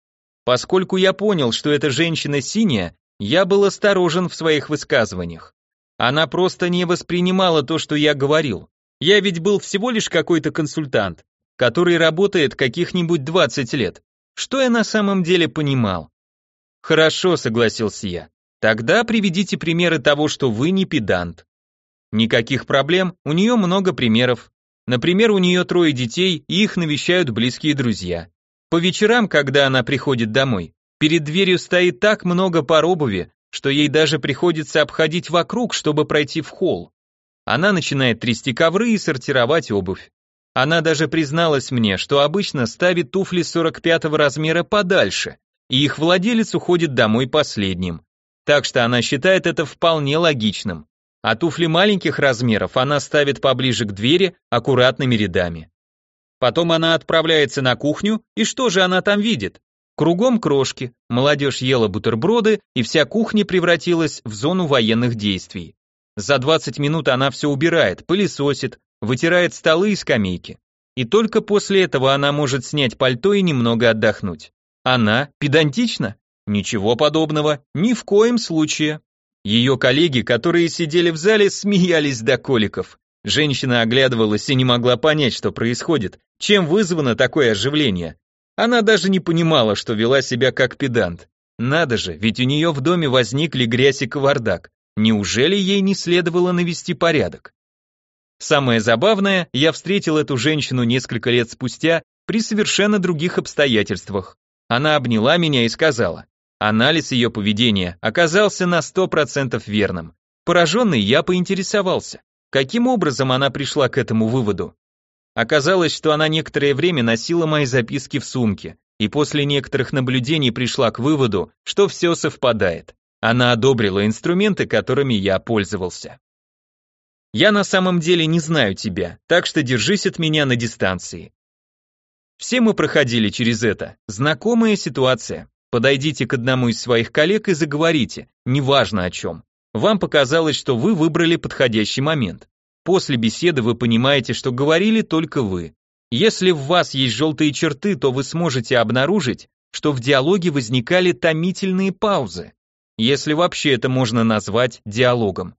Поскольку я понял, что эта женщина синяя, я был осторожен в своих высказываниях. Она просто не воспринимала то, что я говорил. Я ведь был всего лишь какой-то консультант, который работает каких-нибудь 20 лет. Что я на самом деле понимал? Хорошо, согласился я. Тогда приведите примеры того, что вы не педант. Никаких проблем, у нее много примеров. Например, у нее трое детей, и их навещают близкие друзья. По вечерам, когда она приходит домой, Перед дверью стоит так много пар обуви, что ей даже приходится обходить вокруг, чтобы пройти в холл. Она начинает трясти ковры и сортировать обувь. Она даже призналась мне, что обычно ставит туфли 45 размера подальше, и их владелец уходит домой последним. Так что она считает это вполне логичным. А туфли маленьких размеров она ставит поближе к двери аккуратными рядами. Потом она отправляется на кухню, и что же она там видит? Кругом крошки, молодежь ела бутерброды, и вся кухня превратилась в зону военных действий. За 20 минут она все убирает, пылесосит, вытирает столы и скамейки. И только после этого она может снять пальто и немного отдохнуть. Она педантична? Ничего подобного, ни в коем случае. Ее коллеги, которые сидели в зале, смеялись до коликов. Женщина оглядывалась и не могла понять, что происходит, чем вызвано такое оживление. Она даже не понимала, что вела себя как педант. Надо же, ведь у нее в доме возникли грязь и кавардак. Неужели ей не следовало навести порядок? Самое забавное, я встретил эту женщину несколько лет спустя при совершенно других обстоятельствах. Она обняла меня и сказала, анализ ее поведения оказался на 100% верным. Пораженный я поинтересовался, каким образом она пришла к этому выводу. Оказалось, что она некоторое время носила мои записки в сумке, и после некоторых наблюдений пришла к выводу, что все совпадает. Она одобрила инструменты, которыми я пользовался. Я на самом деле не знаю тебя, так что держись от меня на дистанции. Все мы проходили через это. Знакомая ситуация. Подойдите к одному из своих коллег и заговорите, неважно о чем. Вам показалось, что вы выбрали подходящий момент. После беседы вы понимаете, что говорили только вы. Если в вас есть желтые черты, то вы сможете обнаружить, что в диалоге возникали томительные паузы. Если вообще это можно назвать диалогом.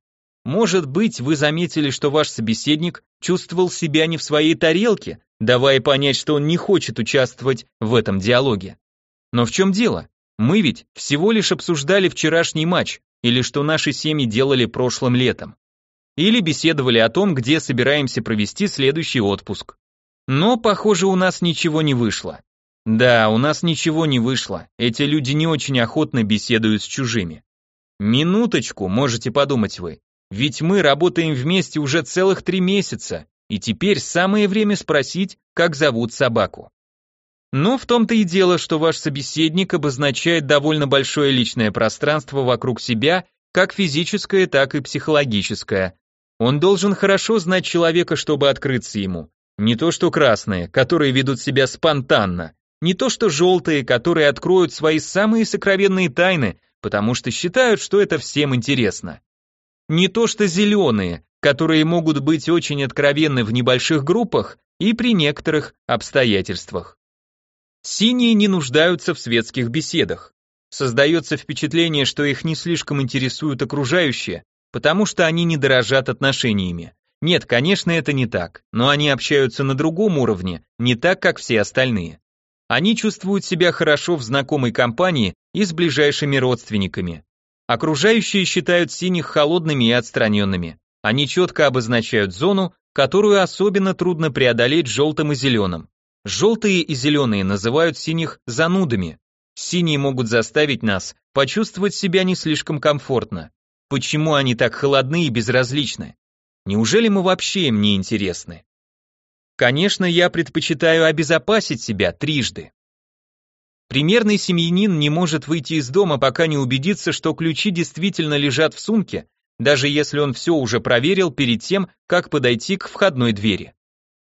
Может быть, вы заметили, что ваш собеседник чувствовал себя не в своей тарелке, давая понять, что он не хочет участвовать в этом диалоге. Но в чем дело? Мы ведь всего лишь обсуждали вчерашний матч или что наши семьи делали прошлым летом или беседовали о том, где собираемся провести следующий отпуск. Но, похоже, у нас ничего не вышло. Да, у нас ничего не вышло. Эти люди не очень охотно беседуют с чужими. Минуточку, можете подумать вы. Ведь мы работаем вместе уже целых три месяца, и теперь самое время спросить, как зовут собаку. Но в том-то и дело, что ваш собеседник обозначает довольно большое личное пространство вокруг себя, как физическое, так и психологическое, он должен хорошо знать человека, чтобы открыться ему. Не то что красные, которые ведут себя спонтанно, не то что желтые, которые откроют свои самые сокровенные тайны, потому что считают, что это всем интересно. Не то что зеленые, которые могут быть очень откровенны в небольших группах и при некоторых обстоятельствах. Синие не нуждаются в светских беседах. Создается впечатление, что их не слишком интересуют окружающие, потому что они не дорожат отношениями. Нет, конечно, это не так, но они общаются на другом уровне, не так, как все остальные. Они чувствуют себя хорошо в знакомой компании и с ближайшими родственниками. Окружающие считают синих холодными и отстраненными. Они четко обозначают зону, которую особенно трудно преодолеть желтым и зеленым. Желтые и зеленые называют синих занудами. Синие могут заставить нас почувствовать себя не слишком комфортно. Почему они так холодны и безразличны? Неужели мы вообще им не интересны? Конечно, я предпочитаю обезопасить себя трижды. Примерный семьянин не может выйти из дома, пока не убедится, что ключи действительно лежат в сумке, даже если он все уже проверил перед тем, как подойти к входной двери.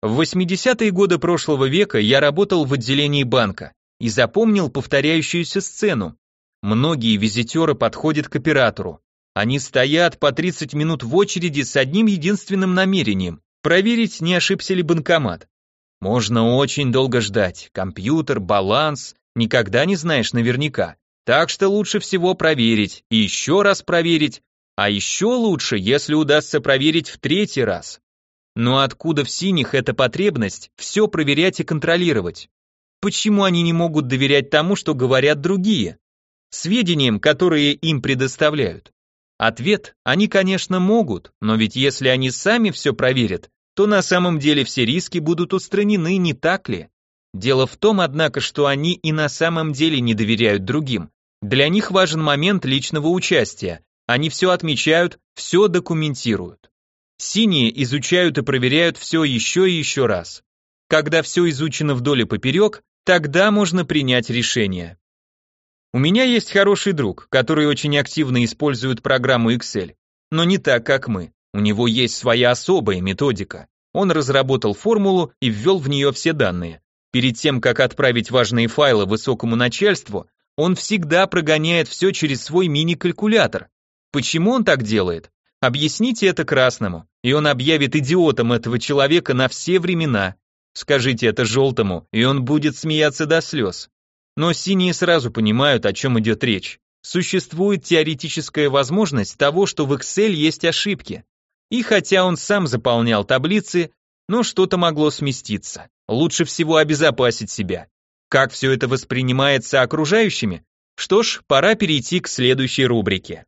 В 80-е годы прошлого века я работал в отделении банка и запомнил повторяющуюся сцену. Многие визитеры подходят к оператору, они стоят по 30 минут в очереди с одним единственным намерением – проверить, не ошибся ли банкомат. Можно очень долго ждать, компьютер, баланс, никогда не знаешь наверняка. Так что лучше всего проверить, и еще раз проверить, а еще лучше, если удастся проверить в третий раз. Но откуда в синих эта потребность все проверять и контролировать? Почему они не могут доверять тому, что говорят другие? Сведениям, которые им предоставляют. Ответ – они, конечно, могут, но ведь если они сами все проверят, то на самом деле все риски будут устранены, не так ли? Дело в том, однако, что они и на самом деле не доверяют другим. Для них важен момент личного участия. Они все отмечают, все документируют. Синие изучают и проверяют все еще и еще раз. Когда все изучено вдоль и поперек, тогда можно принять решение. У меня есть хороший друг, который очень активно использует программу Excel, но не так, как мы. У него есть своя особая методика. Он разработал формулу и ввел в нее все данные. Перед тем, как отправить важные файлы высокому начальству, он всегда прогоняет все через свой мини-калькулятор. Почему он так делает? Объясните это красному, и он объявит идиотом этого человека на все времена. Скажите это желтому, и он будет смеяться до слез. Но синие сразу понимают, о чем идет речь. Существует теоретическая возможность того, что в Excel есть ошибки. И хотя он сам заполнял таблицы, но что-то могло сместиться. Лучше всего обезопасить себя. Как все это воспринимается окружающими? Что ж, пора перейти к следующей рубрике.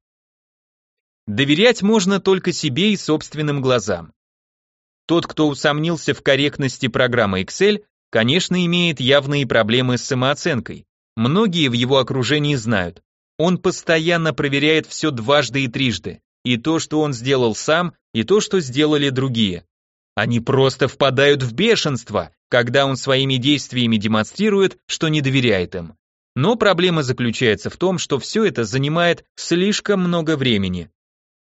Доверять можно только себе и собственным глазам. Тот, кто усомнился в корректности программы Excel, конечно, имеет явные проблемы с самооценкой. Многие в его окружении знают. Он постоянно проверяет все дважды и трижды. И то, что он сделал сам, и то, что сделали другие. Они просто впадают в бешенство, когда он своими действиями демонстрирует, что не доверяет им. Но проблема заключается в том, что все это занимает слишком много времени.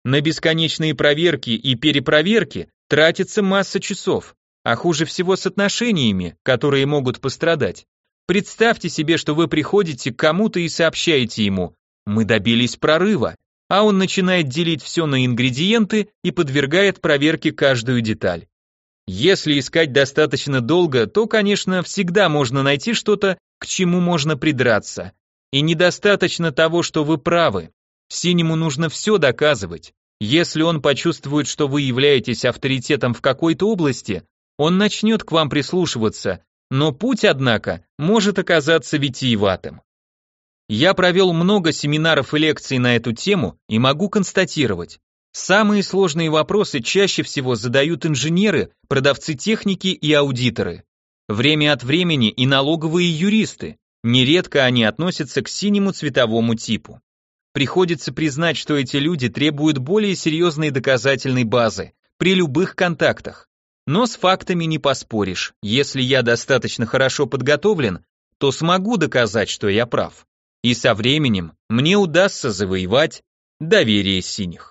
На бесконечные проверки и перепроверки тратится масса часов, а хуже всего с отношениями, которые могут пострадать. Представьте себе, что вы приходите к кому-то и сообщаете ему «Мы добились прорыва», а он начинает делить все на ингредиенты и подвергает проверке каждую деталь. Если искать достаточно долго, то, конечно, всегда можно найти что-то, к чему можно придраться. И недостаточно того, что вы правы. Синему нужно все доказывать. Если он почувствует, что вы являетесь авторитетом в какой-то области, он начнет к вам прислушиваться, но путь, однако, может оказаться витиеватым. Я провел много семинаров и лекций на эту тему и могу констатировать, самые сложные вопросы чаще всего задают инженеры, продавцы техники и аудиторы. Время от времени и налоговые юристы, нередко они относятся к синему цветовому типу. Приходится признать, что эти люди требуют более серьезной доказательной базы при любых контактах. Но с фактами не поспоришь, если я достаточно хорошо подготовлен, то смогу доказать, что я прав и со временем мне удастся завоевать доверие синих.